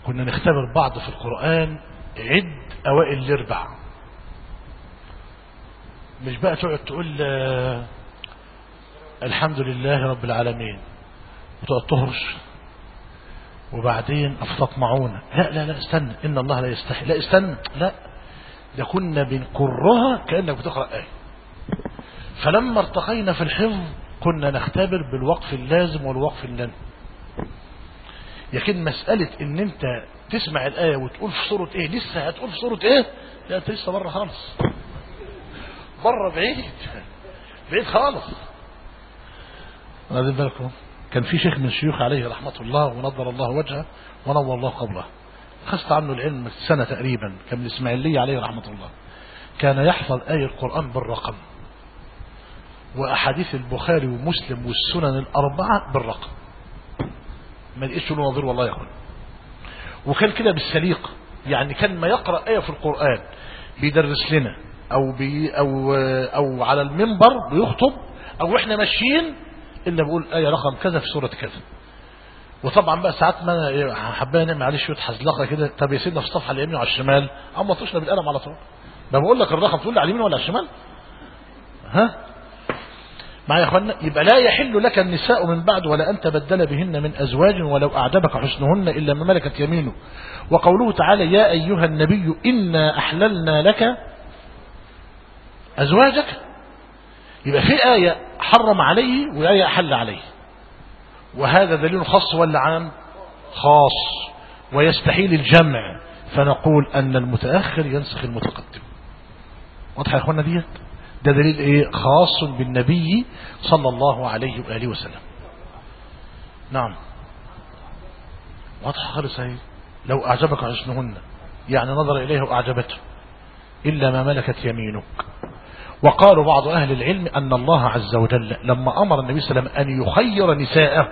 كنا نختبر بعض في القرآن عد أوائل الاربع مش بقى تقعد تقول آه الحمد لله رب العالمين وتقعد تهرش وبعدين أفتطمعون. لا لا لا استنى. إن الله لا يستحي. لا استنى. لا. ده كنا بنكرها كأنك بتقرأ آية. فلما ارتقينا في الحفظ كنا نختبر بالوقف اللازم والوقف اللن. لكن مسألة إن أنت تسمع الآية وتقول في صورة إيه لسه هتقول في صورة إيه؟ لا أنت لسه بره خالص. بره بعيد. بعيد خالص. واخدين بالكم؟ كان في شيخ من الشيوخ عليه رحمة الله ونظر الله وجهه ونور الله قبره. خست عنه العلم سنة تقريبا كان من الإسماعيلية عليه رحمة الله. كان يحفظ آية القرآن بالرقم. وأحاديث البخاري ومسلم والسنن الأربعة بالرقم. ما لقيتش له نظير والله أخوان وكان كده بالسليقة يعني كان ما يقرأ آية في القرآن بيدرس لنا أو, بي أو, أو على المنبر بيخطب أو إحنا ماشيين إلا بيقول آية رقم كذا في سورة كذا. وطبعا بقى ساعات ما حبانا نعمل عليه شوية حزلقة كده. طب يا سيدنا في الصفحة اليمين وعلى الشمال أما طشنا بالقلم على طول. ما بقول لك الرقم تقول لي على اليمين ولا على الشمال؟ ها؟ معايا يا أخوانا يبقى لا يحل لك النساء من بعد ولا أن تبدل بهن من أزواج ولو أعجبك حسنهن إلا ما ملكت يمينه. وقوله تعالى يا أيها النبي إنا أحللنا لك أزواجك. يبقى في آية حرم عليه وآية أحل عليه. وهذا دليل خاص ولا عام خاص ويستحيل الجمع. فنقول أن المتأخر ينسخ المتقدم. واضح يا أخوانا ديت؟ ده دليل إيه؟ خاص بالنبي صلى الله عليه وآله وسلم. نعم. واضح خالص اهي لو أعجبك حسنهن. يعني نظر إليها وأعجبته. إلا ما ملكت يمينك. وقالوا بعض أهل العلم أن الله عز وجل لما أمر النبي صلى الله عليه وسلم أن يخير نساءه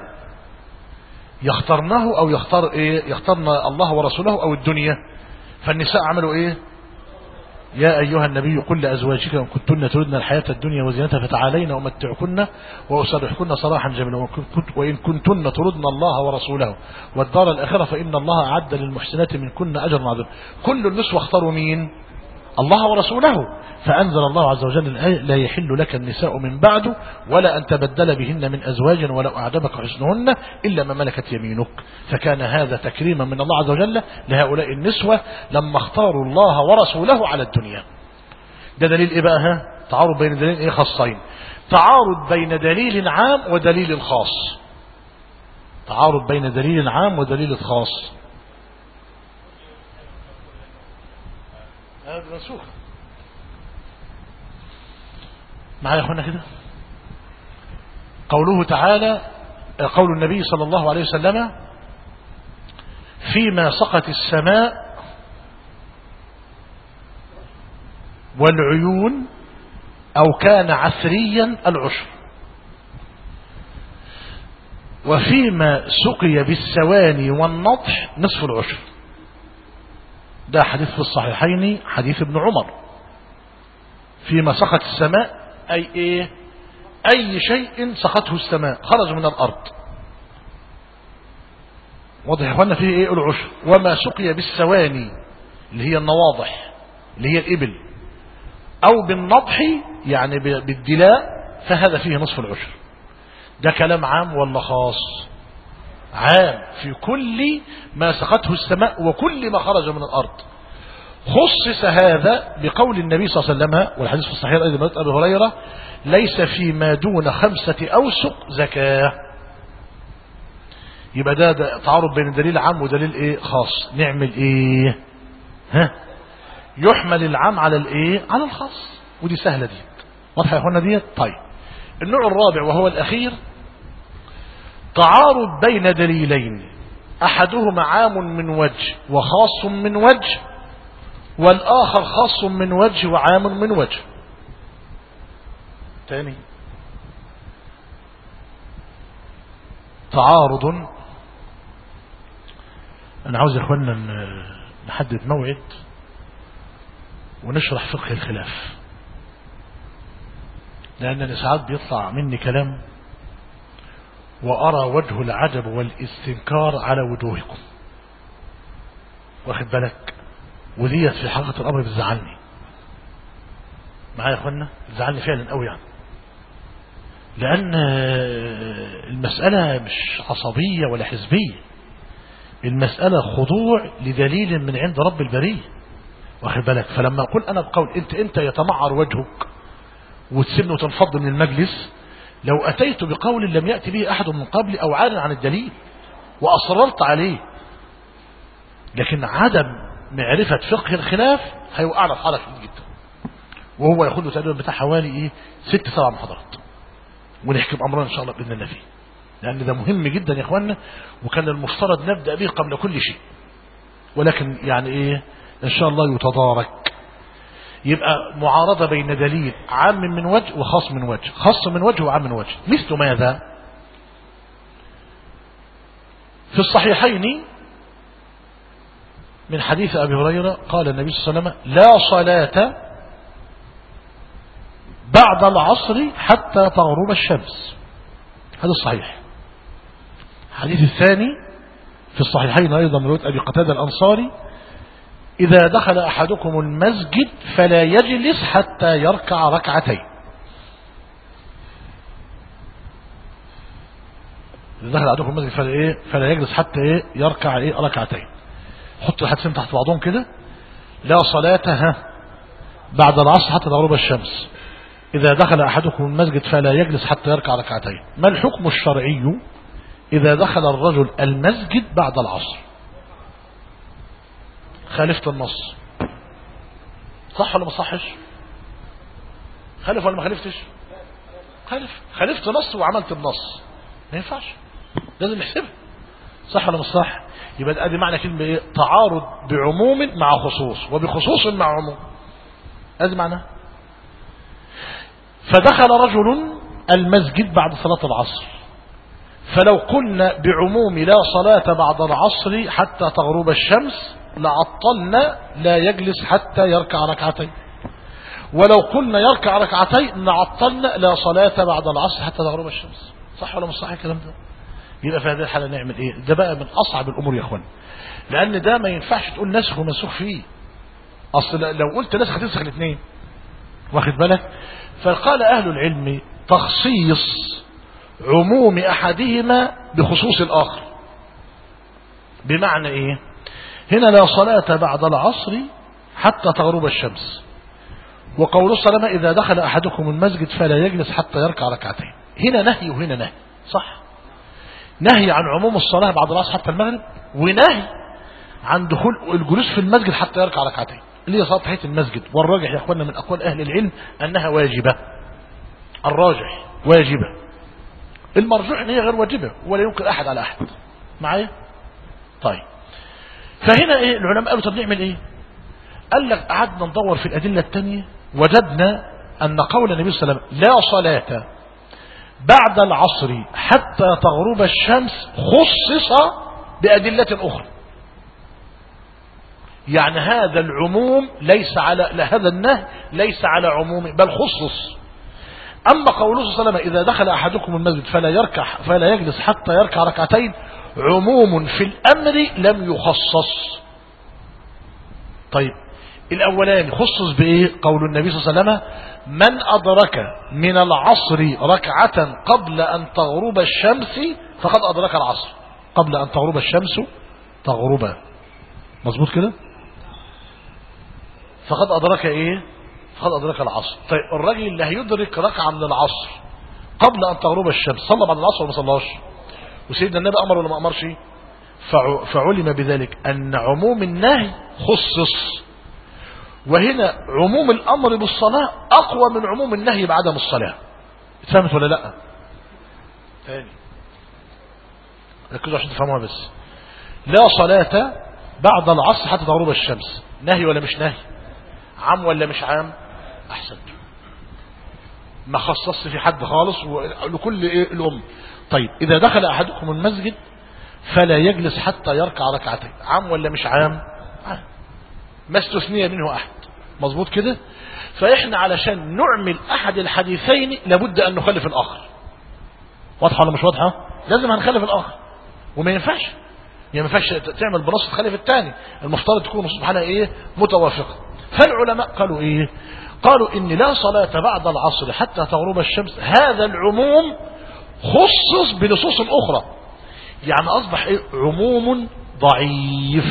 يختارنه أو يختار إيه؟ يختارن الله ورسوله أو الدنيا فالنساء عملوا إيه؟ يا أيها النبي قل لأزواجك إن كنتن تردن الحياة الدنيا وزينتها فتعالين أمتعكن وأسرحكن صراحا جميلا. وإن كنتن تردن الله ورسوله والدار الآخرة فإن الله أعد للمحسنات منكن أجر عظيم كل النسوة اختاروا مين؟ الله ورسوله فأنزل الله عز وجل لا يحل لك النساء من بعد ولا أن تبدل بهن من أزواج ولو أعجبك حسنهن إلا ما ملكت يمينك. فكان هذا تكريما من الله عز وجل لهؤلاء النسوة لما اختاروا الله ورسوله على الدنيا. ده دليل إيه بقى؟ ها؟ تعارض بين دليل إيه خاصين؟ تعارض بين دليل عام ودليل خاص. تعارض بين دليل عام ودليل خاص. هذا منسوخ معايا يا أخوانا كده؟ قوله تعالى قول النبي صلى الله عليه وسلم فيما سقت السماء والعيون أو كان عثريا العشر. وفيما سقي بالسواني والنضح نصف العشر. ده حديث في الصحيحين حديث ابن عمر. فيما سقت السماء أي إيه؟ أي شيء سقته السماء خرج من الأرض. واضح يا فيه إيه؟ العشر وما سقي بالسواني اللي هي النواضح اللي هي الإبل. أو بالنضح يعني بالدلاء فهذا فيه نصف العشر ده كلام عام ولا خاص؟ عام في كل ما سقته السماء وكل ما خرج من الأرض. خصص هذا بقول النبي صلى الله عليه وسلم والحديث في الصحيح أيضا أبي هريرة ليس فيما دون خمسة أوسق زكاة. يبقى ده, ده تعارض بين دليل عام ودليل إيه؟ خاص. نعمل إيه؟ ها؟ يحمل العام على الإيه؟ على الخاص. ودي سهلة دي واضحة يا اخوانا دي طيب. النوع الرابع وهو الأخير تعارض بين دليلين. أحدهما عام من وجه وخاص من وجه والآخر خاص من وجه وعام من وجه. تاني. تعارض. أنا عاوز يا إخوانا نحدد موعد ونشرح فقه الخلاف. لأنني ساعات بيطلع مني كلام وأرى وجه العجب والاستنكار على وجوهكم. واخد بالك؟ وديت في حقيقة الأمر بتزعلني. معايا يا أخوانا؟ بتزعلني فعلا قوي يعني. لأن المسألة مش عصبية ولا حزبية. المسألة خضوع لدليل من عند رب البرية. واخد بالك؟ فلما أقول أنا بقول أنت أنت يتمعر وجهك وتسيبني وتنفض من المجلس لو أتيت بقول لم يأتي به أحد من قبلي أو عاد عن الدليل وأصررت عليه لكن عدم معرفة فقه الخلاف هيوقعنا في حالة جدا. وهو ياخد له تقريبا بتاع حوالي إيه ست سبع محاضرات. ونحكي بأمرنا إن شاء الله بإذن الله فيه. لأن ده مهم جدا يا إخواننا وكان المفترض نبدأ به قبل كل شيء. ولكن يعني إيه إن شاء الله يتدارك. يبقى معارضة بين دليل عام من وجه وخاص من وجه. خاص من وجه وعام من وجه. مثل ماذا؟ في الصحيحين من حديث أبي هريرة قال النبي صلى الله عليه وسلم لا صلاة بعد العصر حتى تغرب الشمس. هذا الصحيح. الحديث الثاني في الصحيحين أيضا من رواية أبي قتادة الأنصاري إذا دخل أحدكم المسجد فلا يجلس حتى يركع ركعتين. إذا دخل أحدكم المسجد فلا, إيه؟ فلا يجلس حتى إيه؟ يركع إيه؟ ركعتين. حط الحدثين تحت بعضهم كده. لا صلاة ها بعد العصر حتى تغرب الشمس. إذا دخل أحدكم المسجد فلا يجلس حتى يركع ركعتين. ما الحكم الشرعي؟ إذا دخل الرجل المسجد بعد العصر. خالفت النص. صح ولا ما صحش؟ خالف ولا ما خالفتش؟ خالف. خالفت نص وعملت النص. ما ينفعش. لازم نحسبها. صح ولا مش صح؟ يبقى ادي معنى كلمة إيه؟ تعارض بعموم مع خصوص. وبخصوص مع عموم. ادي معناه فدخل رجل المسجد بعد صلاة العصر. فلو قلنا بعموم لا صلاة بعد العصر حتى تغرب الشمس لعطلنا لا يجلس حتى يركع ركعتين. ولو قلنا يركع ركعتين لعطلنا لا صلاة بعد العصر حتى تغرب الشمس. صح ولا مش صح الكلام ده؟ يبقى في هذه الحالة نعمل إيه؟ ده بقى من أصعب الأمور يا اخوان لأن ده ما ينفعش تقول نسخ ومنسوخ فيه. أصل لو قلت نسخ هتنسخ الاثنين واخد بالك؟ فقال أهل العلم تخصيص عموم أحدهما بخصوص الآخر. بمعنى إيه؟ هنا لا صلاة بعد العصر حتى تغرب الشمس. وقول الصلاة إذا دخل أحدكم المسجد فلا يجلس حتى يركع ركعتين. هنا نهي وهنا نهي. صح. نهي عن عموم الصلاة بعد العصر حتى المغرب ونهي عن دخول الجلوس في المسجد حتى يركع ركعتين. اللي هي صلاة تحية المسجد؟ والراجح يا أخوانا من أقوال أهل العلم أنها واجبة. الراجح واجبة. المرجوح إن هي غير واجبة ولا ينكر أحد على أحد. معايا؟ طيب. فهنا إيه؟ العلماء قالوا طب نعمل إيه؟ قال لك قعدنا ندور في الأدلة التانية وجدنا أن قول النبي صلى الله عليه وسلم لا صلاة بعد العصر حتى تغرب الشمس خصص بأدلة أخرى. يعني هذا العموم ليس على هذا النهي ليس على عموم بل خصص. أما قوله صلى الله عليه وسلم إذا دخل أحدكم المسجد فلا يركع فلا يجلس حتى يركع ركعتين عموم في الأمر لم يخصص. طيب الأولاني خصص بإيه؟ قول النبي صلى الله عليه وسلم من أدرك من العصر ركعة قبل أن تغرب الشمس فقد أدرك العصر. قبل أن تغرب الشمس تغرب. مظبوط كده؟ فقد أدرك إيه؟ فقد أدرك العصر. طيب الراجل اللي هيدرك ركعة من العصر قبل أن تغرب الشمس صلى بعد العصر ولا ما وسيدنا النبي أمر ولا ما أمرش؟ فعلم بذلك أن عموم النهي خصص. وهنا عموم الأمر بالصلاة أقوى من عموم النهي بعدم الصلاة. اتفهمت ولا لأ؟ تاني. ركزوا عشان تفهموها بس. لا صلاة بعد العصر حتى تغرب الشمس. نهي ولا مش نهي؟ عام ولا مش عام؟ أحسن ما خصصت في حد خالص ولكل إيه؟ الأم. طيب إذا دخل أحدكم المسجد فلا يجلس حتى يركع ركعتين عام ولا مش عام؟ عام. ما استثني منه أحد. مظبوط كده؟ فإحنا علشان نعمل أحد الحديثين لابد أن نخلف الآخر. واضحة ولا مش واضحة؟ لازم هنخلف الآخر. وما ينفعش. ما ينفعش تعمل بنص تخلف الثاني المفترض تكون سبحانه إيه؟ متوافقة. فالعلماء قالوا إيه؟ قالوا إن لا صلاة بعد العصر حتى تغرب الشمس. هذا العموم خصص بنصوص أخرى. يعني أصبح إيه؟ عموم ضعيف.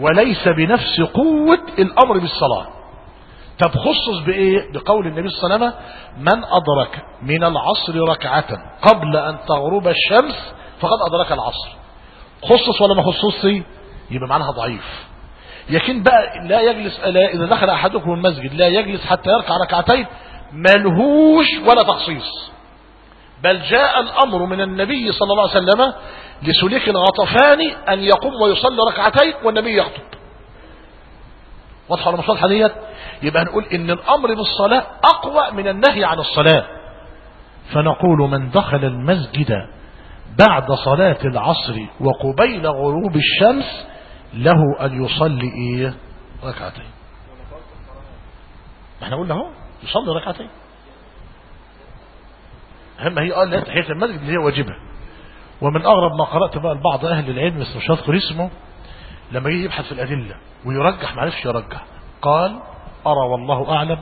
وليس بنفس قوة الأمر بالصلاة. طب خصص بإيه؟ بقول النبي صلى الله عليه وسلم من أدرك من العصر ركعة قبل أن تغرب الشمس فقد أدرك العصر. خصص ولا ما خصصش؟ يبقى معناها ضعيف. لكن بقى لا يجلس لا إذا دخل أحدكم المسجد لا يجلس حتى يركع ركعتين ملهوش ولا تخصيص. بل جاء الأمر من النبي صلى الله عليه وسلم لسليك الغطفان أن يقوم ويصلي ركعتين والنبي يخطب. واضحة واضحة ديت؟ يبقى نقول إن الأمر بالصلاة أقوى من النهي عن الصلاة. فنقول من دخل المسجد بعد صلاة العصر وقبيل غروب الشمس له أن يصلي إيه؟ ركعتين. ما إحنا قلنا أهو يصلي ركعتين. اهم هي قال لا تحية المسجد اللي هي واجبة ومن أغرب ما قرأت بقى لبعض أهل العلم بس مش اسمه لما يجي يبحث في الأدلة ويرجح ما عرفش يرجح قال أرى والله أعلم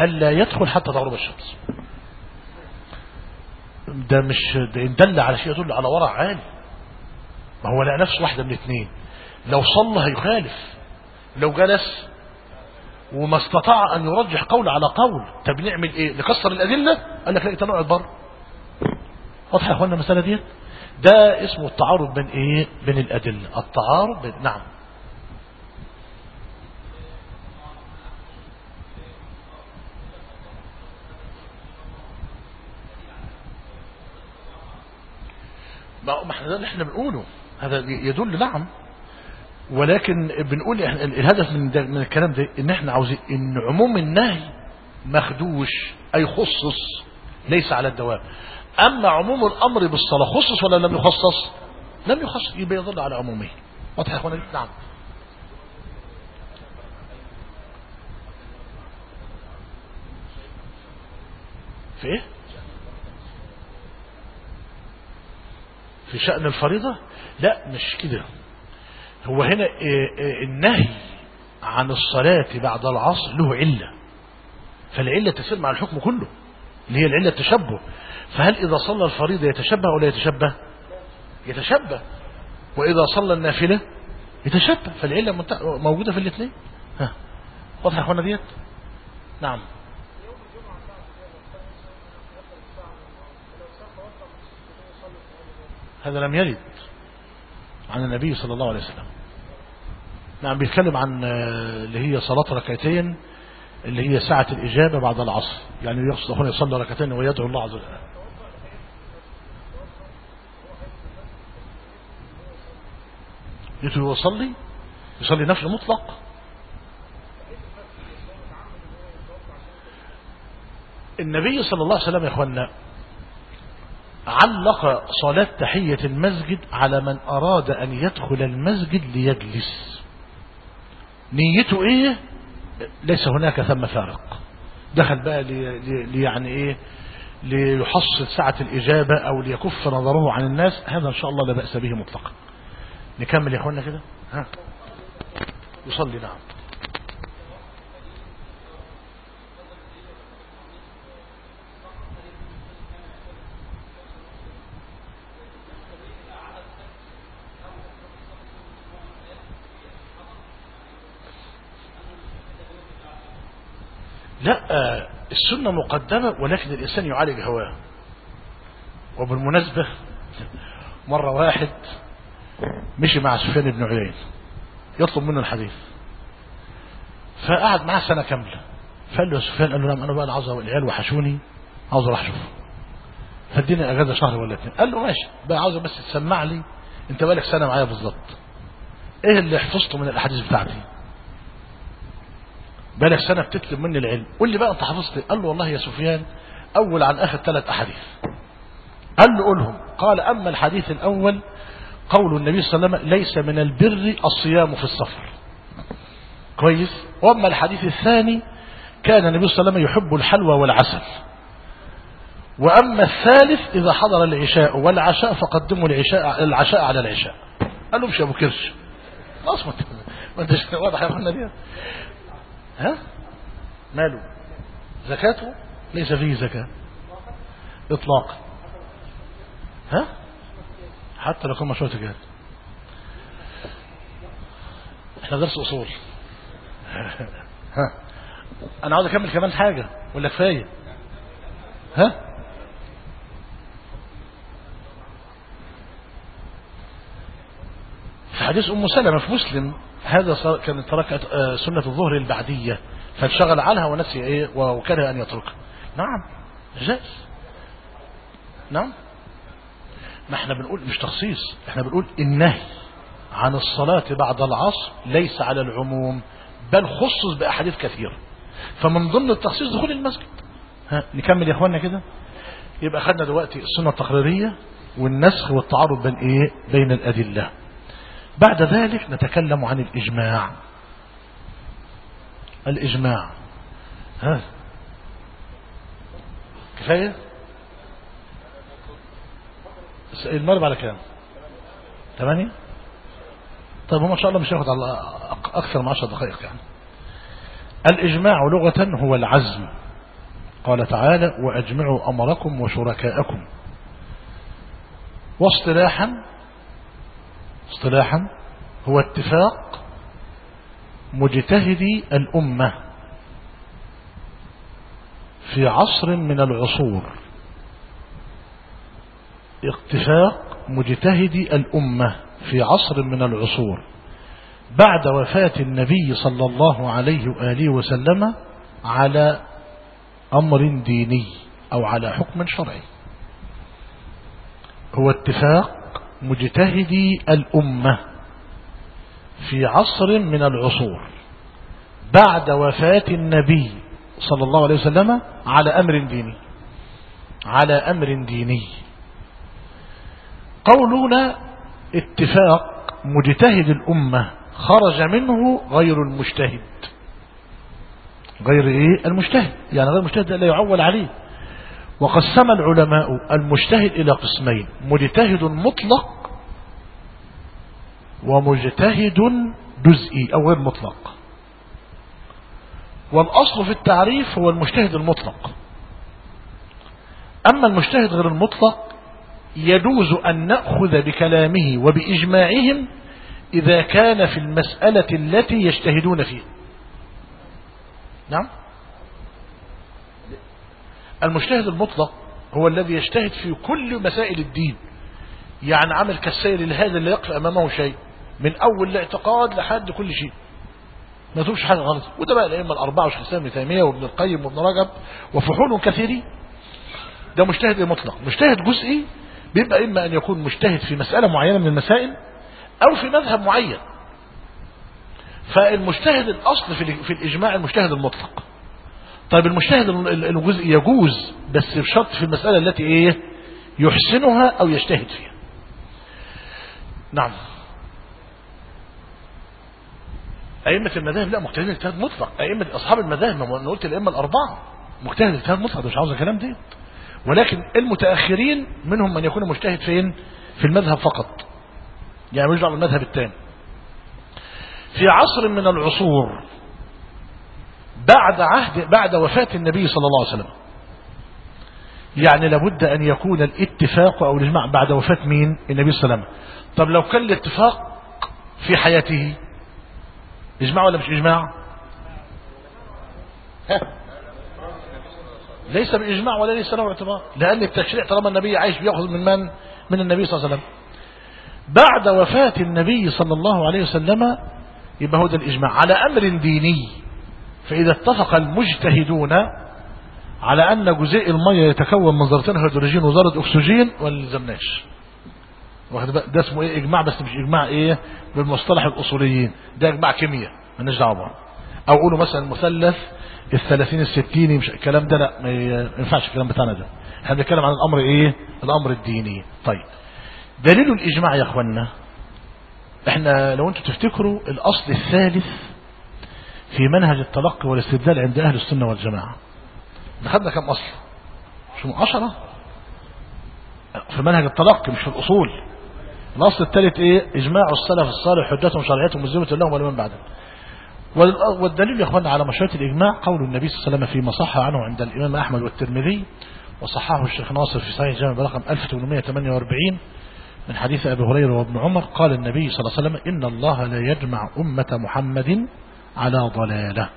الا يدخل حتى تغرب الشمس. ده مش ده إن دل على شيء يدل على ورع عالي. ما هو لقى نفسه واحدة من اثنين. لو صلى هيخالف لو جلس وما استطاع أن يرجح قول على قول. طب نعمل إيه؟ نكسر الأدلة؟ قال لك لا نقعد بره. واضحه يا أخوانا المسألة دي ده اسمه التعارض بين إيه؟ بين الأدلة. التعارض بين نعم. ما إحنا ده اللي إحنا بنقوله هذا يدل نعم. ولكن بنقول الهدف من, من الكلام ده إن إحنا عاوزين إن عموم النهي مخدوش أي خصص ليس على الدوام. أما عموم الأمر بالصلاة خصص ولا لم يخصص؟ لم يخصص يبقى يدل على عمومه. واضح يا اخوانا نعم. في إيه؟ في شأن الفريضة؟ لا مش كده. هو هنا النهي عن الصلاة بعد العصر له علة. فالعلة تسير مع الحكم كله اللي هي العلة التشبه. فهل إذا صلى الفريضة يتشبه ولا يتشبه؟ يتشبه. وإذا صلى النافلة يتشبه. فالعلة موجودة في الاثنين. ها. واضح يا أخوانا ديت؟ نعم. هذا لم يرد عن النبي صلى الله عليه وسلم. نعم بيتكلم عن اللي هي صلاة ركعتين اللي هي ساعة الإجابة بعد العصر. يعني يقصد هنا يصلي ركعتين ويدعو الله عز وجل. يتو يصلي يصلي نفل مطلق. النبي صلى الله عليه وسلم يا اخوانا علق صلاة تحية المسجد على من أراد أن يدخل المسجد ليجلس. نيته إيه؟ ليس هناك ثم فارق. دخل بقى لي لي يعني إيه؟ ليحصل ساعة الإجابة أو ليكف نظره عن الناس هذا إن شاء الله لا بأس به مطلقا. نكمل يا أخوانا كده؟ ها؟ يصلي نعم. لا السنة مقدمة ولكن الإنسان يعالج هواه. وبالمناسبة مرة واحد مشي مع سفيان بن عيين يطلب منه الحديث. فقعد معاه سنة كاملة. فقال له يا سفيان قال له نعم أنا بقى عاوز العيال وحشوني. عاوز أروح أشوفه. فاديني أجازة شهر ولا اتنين. قال له ماشي بقى عاوز بس تسمع لي أنت بقالك سنة معايا بالظبط. إيه اللي حفظته من الأحاديث بتاعتي؟ بقالك سنة بتكتب مني العلم. قول لي بقى أنت حفظت قال له والله يا سفيان أول عن آخر ثلاث أحاديث. قال له قولهم. قال أما الحديث الأول قول النبي صلى الله عليه وسلم ليس من البر الصيام في السفر. كويس؟ وأما الحديث الثاني كان النبي صلى الله عليه وسلم يحب الحلوى والعسل. وأما الثالث إذا حضر العشاء والعشاء فقدموا العشاء العشاء على العشاء. قال له مش أبو كرش. خلاص ما انت واضح يا اخوانا دي ها؟ ماله؟ زكاته؟ ليس فيه زكاة. اطلاقا. ها؟ حتى لو كان مشروع تجاري. إحنا درس أصول. ها. أنا عاوز أكمل كمان حاجة ولا كفاية؟ ها؟ في حديث أم سلمة في مسلم هذا كانت تركت سنة الظهر البعدية فانشغل عنها ونسي إيه وكره أن يتركها. نعم جائز. نعم. ما إحنا بنقول مش تخصيص إحنا بنقول النهي عن الصلاة بعد العصر ليس على العموم بل خصص بأحاديث كثيرة. فمن ضمن التخصيص دخول المسجد. ها نكمل يا اخوانا كده. يبقى خدنا دلوقتي السنة التقريرية والنسخ والتعارض بين إيه؟ بين الأدلة. بعد ذلك نتكلم عن الإجماع. الإجماع. ها؟ كفاية؟ المغرب على كام؟ ثمانية طيب ما شاء الله مش هياخد على أكثر من عشر دقائق يعني. الإجماع لغة هو العزم. قال تعالى وأجمعوا أمركم وشركاءكم. واصطلاحا اصطلاحا هو اتفاق مجتهدي الأمة في عصر من العصور. اتفاق مجتهدي الأمة في عصر من العصور. بعد وفاة النبي صلى الله عليه وآله وسلم على أمر ديني أو على حكم شرعي. هو اتفاق مجتهدي الأمة في عصر من العصور. بعد وفاة النبي صلى الله عليه وسلم على أمر ديني. على أمر ديني. قولنا اتفاق مجتهد الأمة خرج منه غير المجتهد. غير إيه؟ المجتهد. يعني غير المجتهد لا يعول عليه. وقسم العلماء المجتهد إلى قسمين مجتهد مطلق ومجتهد جزئي أو غير مطلق. والأصل في التعريف هو المجتهد المطلق. أما المجتهد غير المطلق يجوز أن نأخذ بكلامه وبإجماعهم إذا كان في المسألة التي يجتهدون فيها. نعم؟ المجتهد المطلق هو الذي يجتهد في كل مسائل الدين. يعني عمل كالسير لهذا اللي يقف أمامه شيء. من أول الاعتقاد لحد كل شيء. ما تقولش حاجة غلط وده بقى الأئمة الأربعة الإسلام ابن تيمية وابن القيم وابن رجب وفحول كثيرين. ده مجتهد مطلق. مجتهد جزئي بيبقى إما أن يكون مجتهد في مسألة معينة من المسائل أو في مذهب معين. فالمجتهد الأصل في الإجماع المجتهد المطلق. طيب المجتهد الجزء يجوز بس بشرط في المسألة التي إيه؟ يحسنها أو يجتهد فيها. نعم. أئمة المذاهب لا مجتهدين اجتهاد مطلق. أئمة أصحاب المذاهب ما أنا قلت الأئمة الأربعة. مجتهد اجتهاد مطلق مش عاوز الكلام ده ولكن المتأخرين منهم من يكون مجتهد فين؟ في المذهب فقط. يعني مش دعوه بالمذهب الثاني في عصر من العصور بعد عهد بعد وفاة النبي صلى الله عليه وسلم يعني لابد أن يكون الاتفاق أو الإجماع بعد وفاة مين؟ النبي صلى الله عليه وسلم. طب لو كان الاتفاق في حياته إجماع ولا مش إجماع؟ ها. ليس بإجماع ولا ليس له اعتبار. لأن التشريع طالما النبي عايش بيأخذ من من؟ من النبي صلى الله عليه وسلم. بعد وفاة النبي صلى الله عليه وسلم يبقى هو ده الإجماع. على أمر ديني فإذا اتفق المجتهدون على أن جزيء المية يتكون من ذرتين هيدروجين وذرة أكسجين ولا نلزمناش ده اسمه إيه؟ إجماع بس مش إجماع إيه؟ بالمصطلح الأصوليين. ده إجماع كيمياء مالناش دعوة أو قولوا مثلا مثلث الثلاثين الستيني مش الكلام ده لا ما ينفعش الكلام بتاعنا ده. إحنا بنتكلم عن الأمر إيه؟ الأمر الديني. طيب دليل الإجماع يا أخوانا إحنا لو أنتم تفتكروا الأصل الثالث في منهج التلقي والاستدلال عند أهل السنة والجماعة. خدنا كم أصل؟ شو عشرة؟ في منهج التلقي مش في الأصول. الأصل الثالث إيه؟ إجماع السلف الصالح حجتهم شرعيتهم مزيمة لهم ولمن بعدهم والدليل يا أخوانا على مشروعية الإجماع قول النبي صلى الله عليه وسلم فيما صح عنه عند الإمام أحمد والترمذي وصححه الشيخ ناصر في صحيح جامع برقم 1848 من حديث أبي هريرة وابن عمر قال النبي صلى الله عليه وسلم إن الله لا يجمع أمة محمد على ضلالة.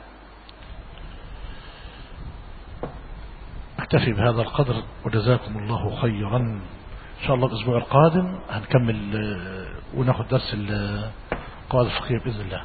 أكتفي بهذا القدر وجزاكم الله خيرا. إن شاء الله الأسبوع القادم هنكمل وناخد درس القواعد الفقهية بإذن الله.